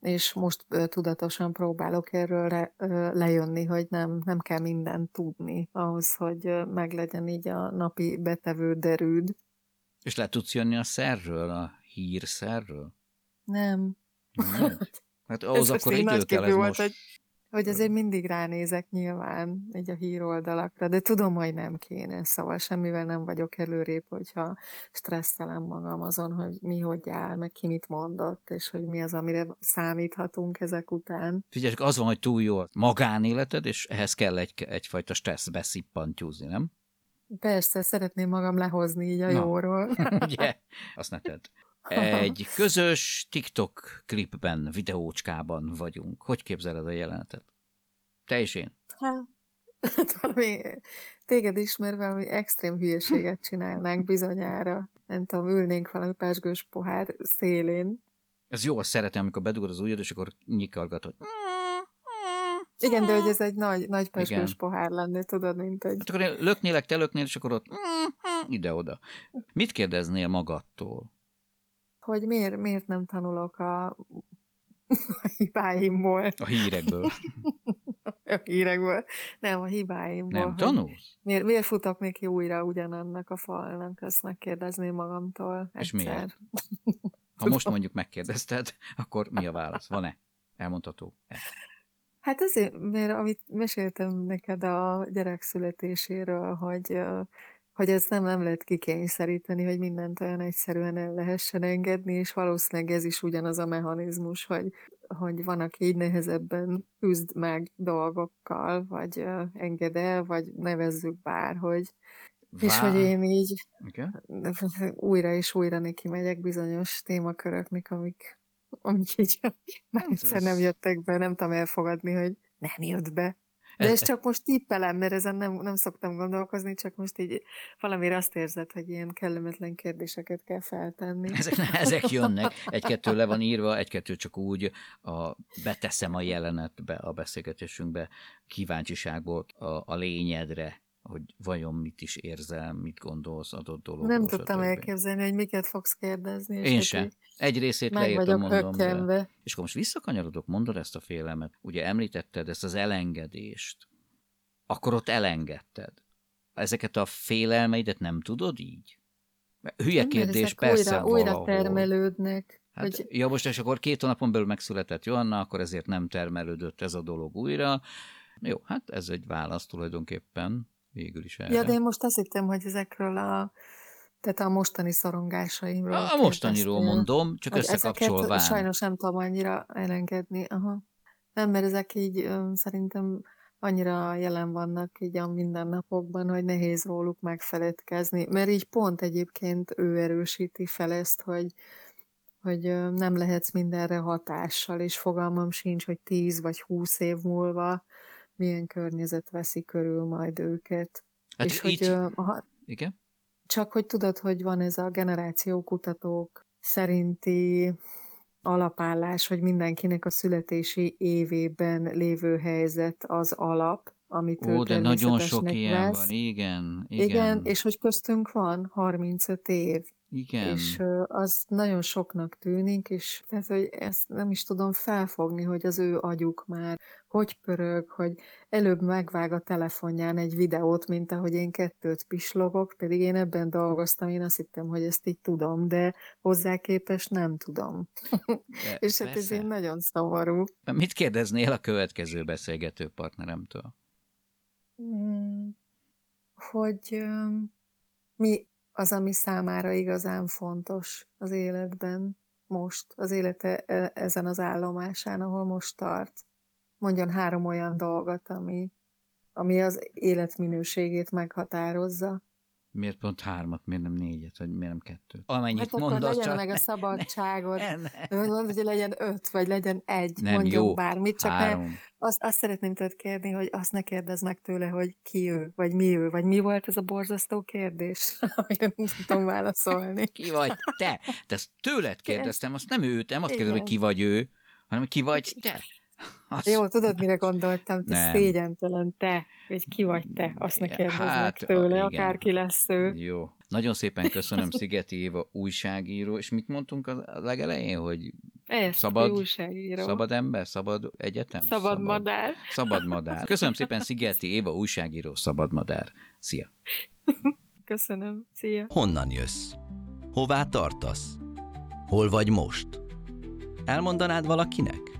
És most tudatosan próbálok erről lejönni, hogy nem, nem kell mindent tudni ahhoz, hogy meglegyen így a napi betevő derűd. És le tudsz jönni a szerről, a hírszerről? Nem. Nem. Hát ahhoz Ez akkor idő kell, ez most... hogy, hogy azért mindig ránézek nyilván így a híroldalakra, de tudom, hogy nem kéne, szóval semmivel nem vagyok előrébb, hogyha stresszelem magam azon, hogy mi hogy áll, meg ki mit mondott, és hogy mi az, amire számíthatunk ezek után. Figyelj, az van, hogy túl jó a magánéleted, és ehhez kell egy, egyfajta stressz beszippantyúzni, nem? Persze, szeretném magam lehozni így a Na. jóról. Ugye? Azt ne tedd. Egy közös TikTok klipben, videócskában vagyunk. Hogy képzeled a jelenetet? Te és én. Hát, valami, téged ismerve, valami extrém hülyeséget csinálnánk bizonyára. Nem tudom, ülnénk valami pesgős pohár szélén. Ez jó, azt szeretem, amikor bedugod az ujjad, és akkor nyikargatod. Igen, de hogy ez egy nagy, nagy pesgős Igen. pohár lenne, tudod, mint egy... Hát akkor én löknélek, te löknél, és akkor ott ide-oda. Mit kérdeznél magadtól? Hogy miért, miért nem tanulok a, a hibáimból, A hírekből. a hírekből, nem a hibáimból. Nem tanulsz? Miért, miért futok neki újra ugyanannak a falnak, ezt megkérdezném magamtól És egyszer. miért? Ha most mondjuk megkérdezted, akkor mi a válasz? Van-e? Elmondható? -e? Hát azért, mert amit meséltem neked a gyerek születéséről, hogy, hogy ez nem, nem lehet kikényszeríteni, hogy mindent olyan egyszerűen el lehessen engedni, és valószínűleg ez is ugyanaz a mechanizmus, hogy, hogy van, aki így nehezebben küzd meg dolgokkal, vagy ö, enged el, vagy nevezzük bárhogy. És hogy Vá- én így Igen? újra és újra neki megyek bizonyos témaköröknek, amik, amik így már Hát egyszer nem jöttek be, nem tudom elfogadni, hogy nem jött be. De Ez- ez csak most tippelem, mert ezen nem, nem szoktam gondolkozni, csak most így valamire azt érzed, hogy ilyen kellemetlen kérdéseket kell feltenni. Ezek, ezek jönnek, egy-kettő le van írva, egy-kettő csak úgy a, beteszem a jelenetbe, a beszélgetésünkbe, kíváncsiságból a, a lényedre, hogy vajon mit is érzel, mit gondolsz adott dologról. Nem tudtam stb. elképzelni, hogy miket fogsz kérdezni. és Én sem. Egy részét leírtam, mondom. De... És akkor most visszakanyarodok, mondod ezt a félelmet. Ugye említetted ezt az elengedést. Akkor ott elengedted. Ezeket a félelmeidet nem tudod így? Hülye Nem, kérdés, ezek persze újra, újra valahol. termelődnek. Hát, hogy Ja, most és akkor két hónapon belül megszületett Joanna, akkor ezért nem termelődött ez a dolog újra. Jó, hát ez egy válasz tulajdonképpen végül is erre. Ja, de én most azt hittem, hogy ezekről a, tehát a mostani szorongásaimról a mostaniról kérdeztél. mondom, csak. Ezeket sajnos nem tudom annyira elengedni. Aha. Nem, mert ezek így szerintem annyira jelen vannak így a mindennapokban, hogy nehéz róluk megfeledkezni. Mert így pont egyébként ő erősíti fel ezt, hogy, hogy nem lehetsz mindenre hatással, és fogalmam sincs, hogy 10 vagy 20 év múlva milyen környezet veszi körül majd őket. Hát és így, hogy ha, igen? csak hogy tudod, hogy van ez a generációkutatók szerinti alapállás, hogy mindenkinek a születési évében lévő helyzet az alap, amit Ó, de nagyon sok ilyen vesz. van, igen, igen, Igen, és hogy köztünk van 35 év, igen. és az nagyon soknak tűnik, és tehát, hogy ezt nem is tudom felfogni, hogy az ő agyuk már hogy pörög, hogy előbb megvág a telefonján egy videót, mint ahogy én kettőt pislogok, pedig én ebben dolgoztam, én azt hittem, hogy ezt így tudom, de hozzá képest nem tudom. De És hát ez én nagyon szomorú. Mit kérdeznél a következő beszélgető partneremtől? Mm, Hogy mi az, ami számára igazán fontos az életben most, az élete e- ezen az állomásán, ahol most tart. Mondjon három olyan dolgot, ami, ami az életminőségét meghatározza. Miért pont hármat, miért nem négyet, vagy miért nem kettőt? Amennyit Hát akkor mondasz, legyen csak meg a ne- szabadságod. ne- ne- Ön mondja, hogy legyen öt, vagy legyen egy, Nem, mondjon jó, bármit, csak ne, három. azt, azt szeretném tőled kérni, hogy azt ne kérdezz meg tőle, hogy ki ő, vagy mi ő, vagy mi volt ez a borzasztó kérdés, amire nem tudom válaszolni. Ki vagy te? Te ezt tőled kérdeztem, azt nem őt, nem azt kérdezem, hogy ki vagy ő, hanem ki vagy te. Azt, Jó, tudod, mire gondoltam? Te Nem. szégyentelen te, hogy ki vagy te, azt ne hát, meg tőle, igen. akárki lesz ő. Jó. Nagyon szépen köszönöm Szigeti Éva újságíró, és mit mondtunk a legelején, hogy Eszti Szabad- újságíró. Szabad ember? Szabad egyetem? Szabad madár. Szabad madár. Köszönöm szépen Szigeti Éva, újságíró, szabad madár. Szia! Köszönöm. Szia. Honnan jössz? Hová tartasz? Hol vagy most? Elmondanád valakinek?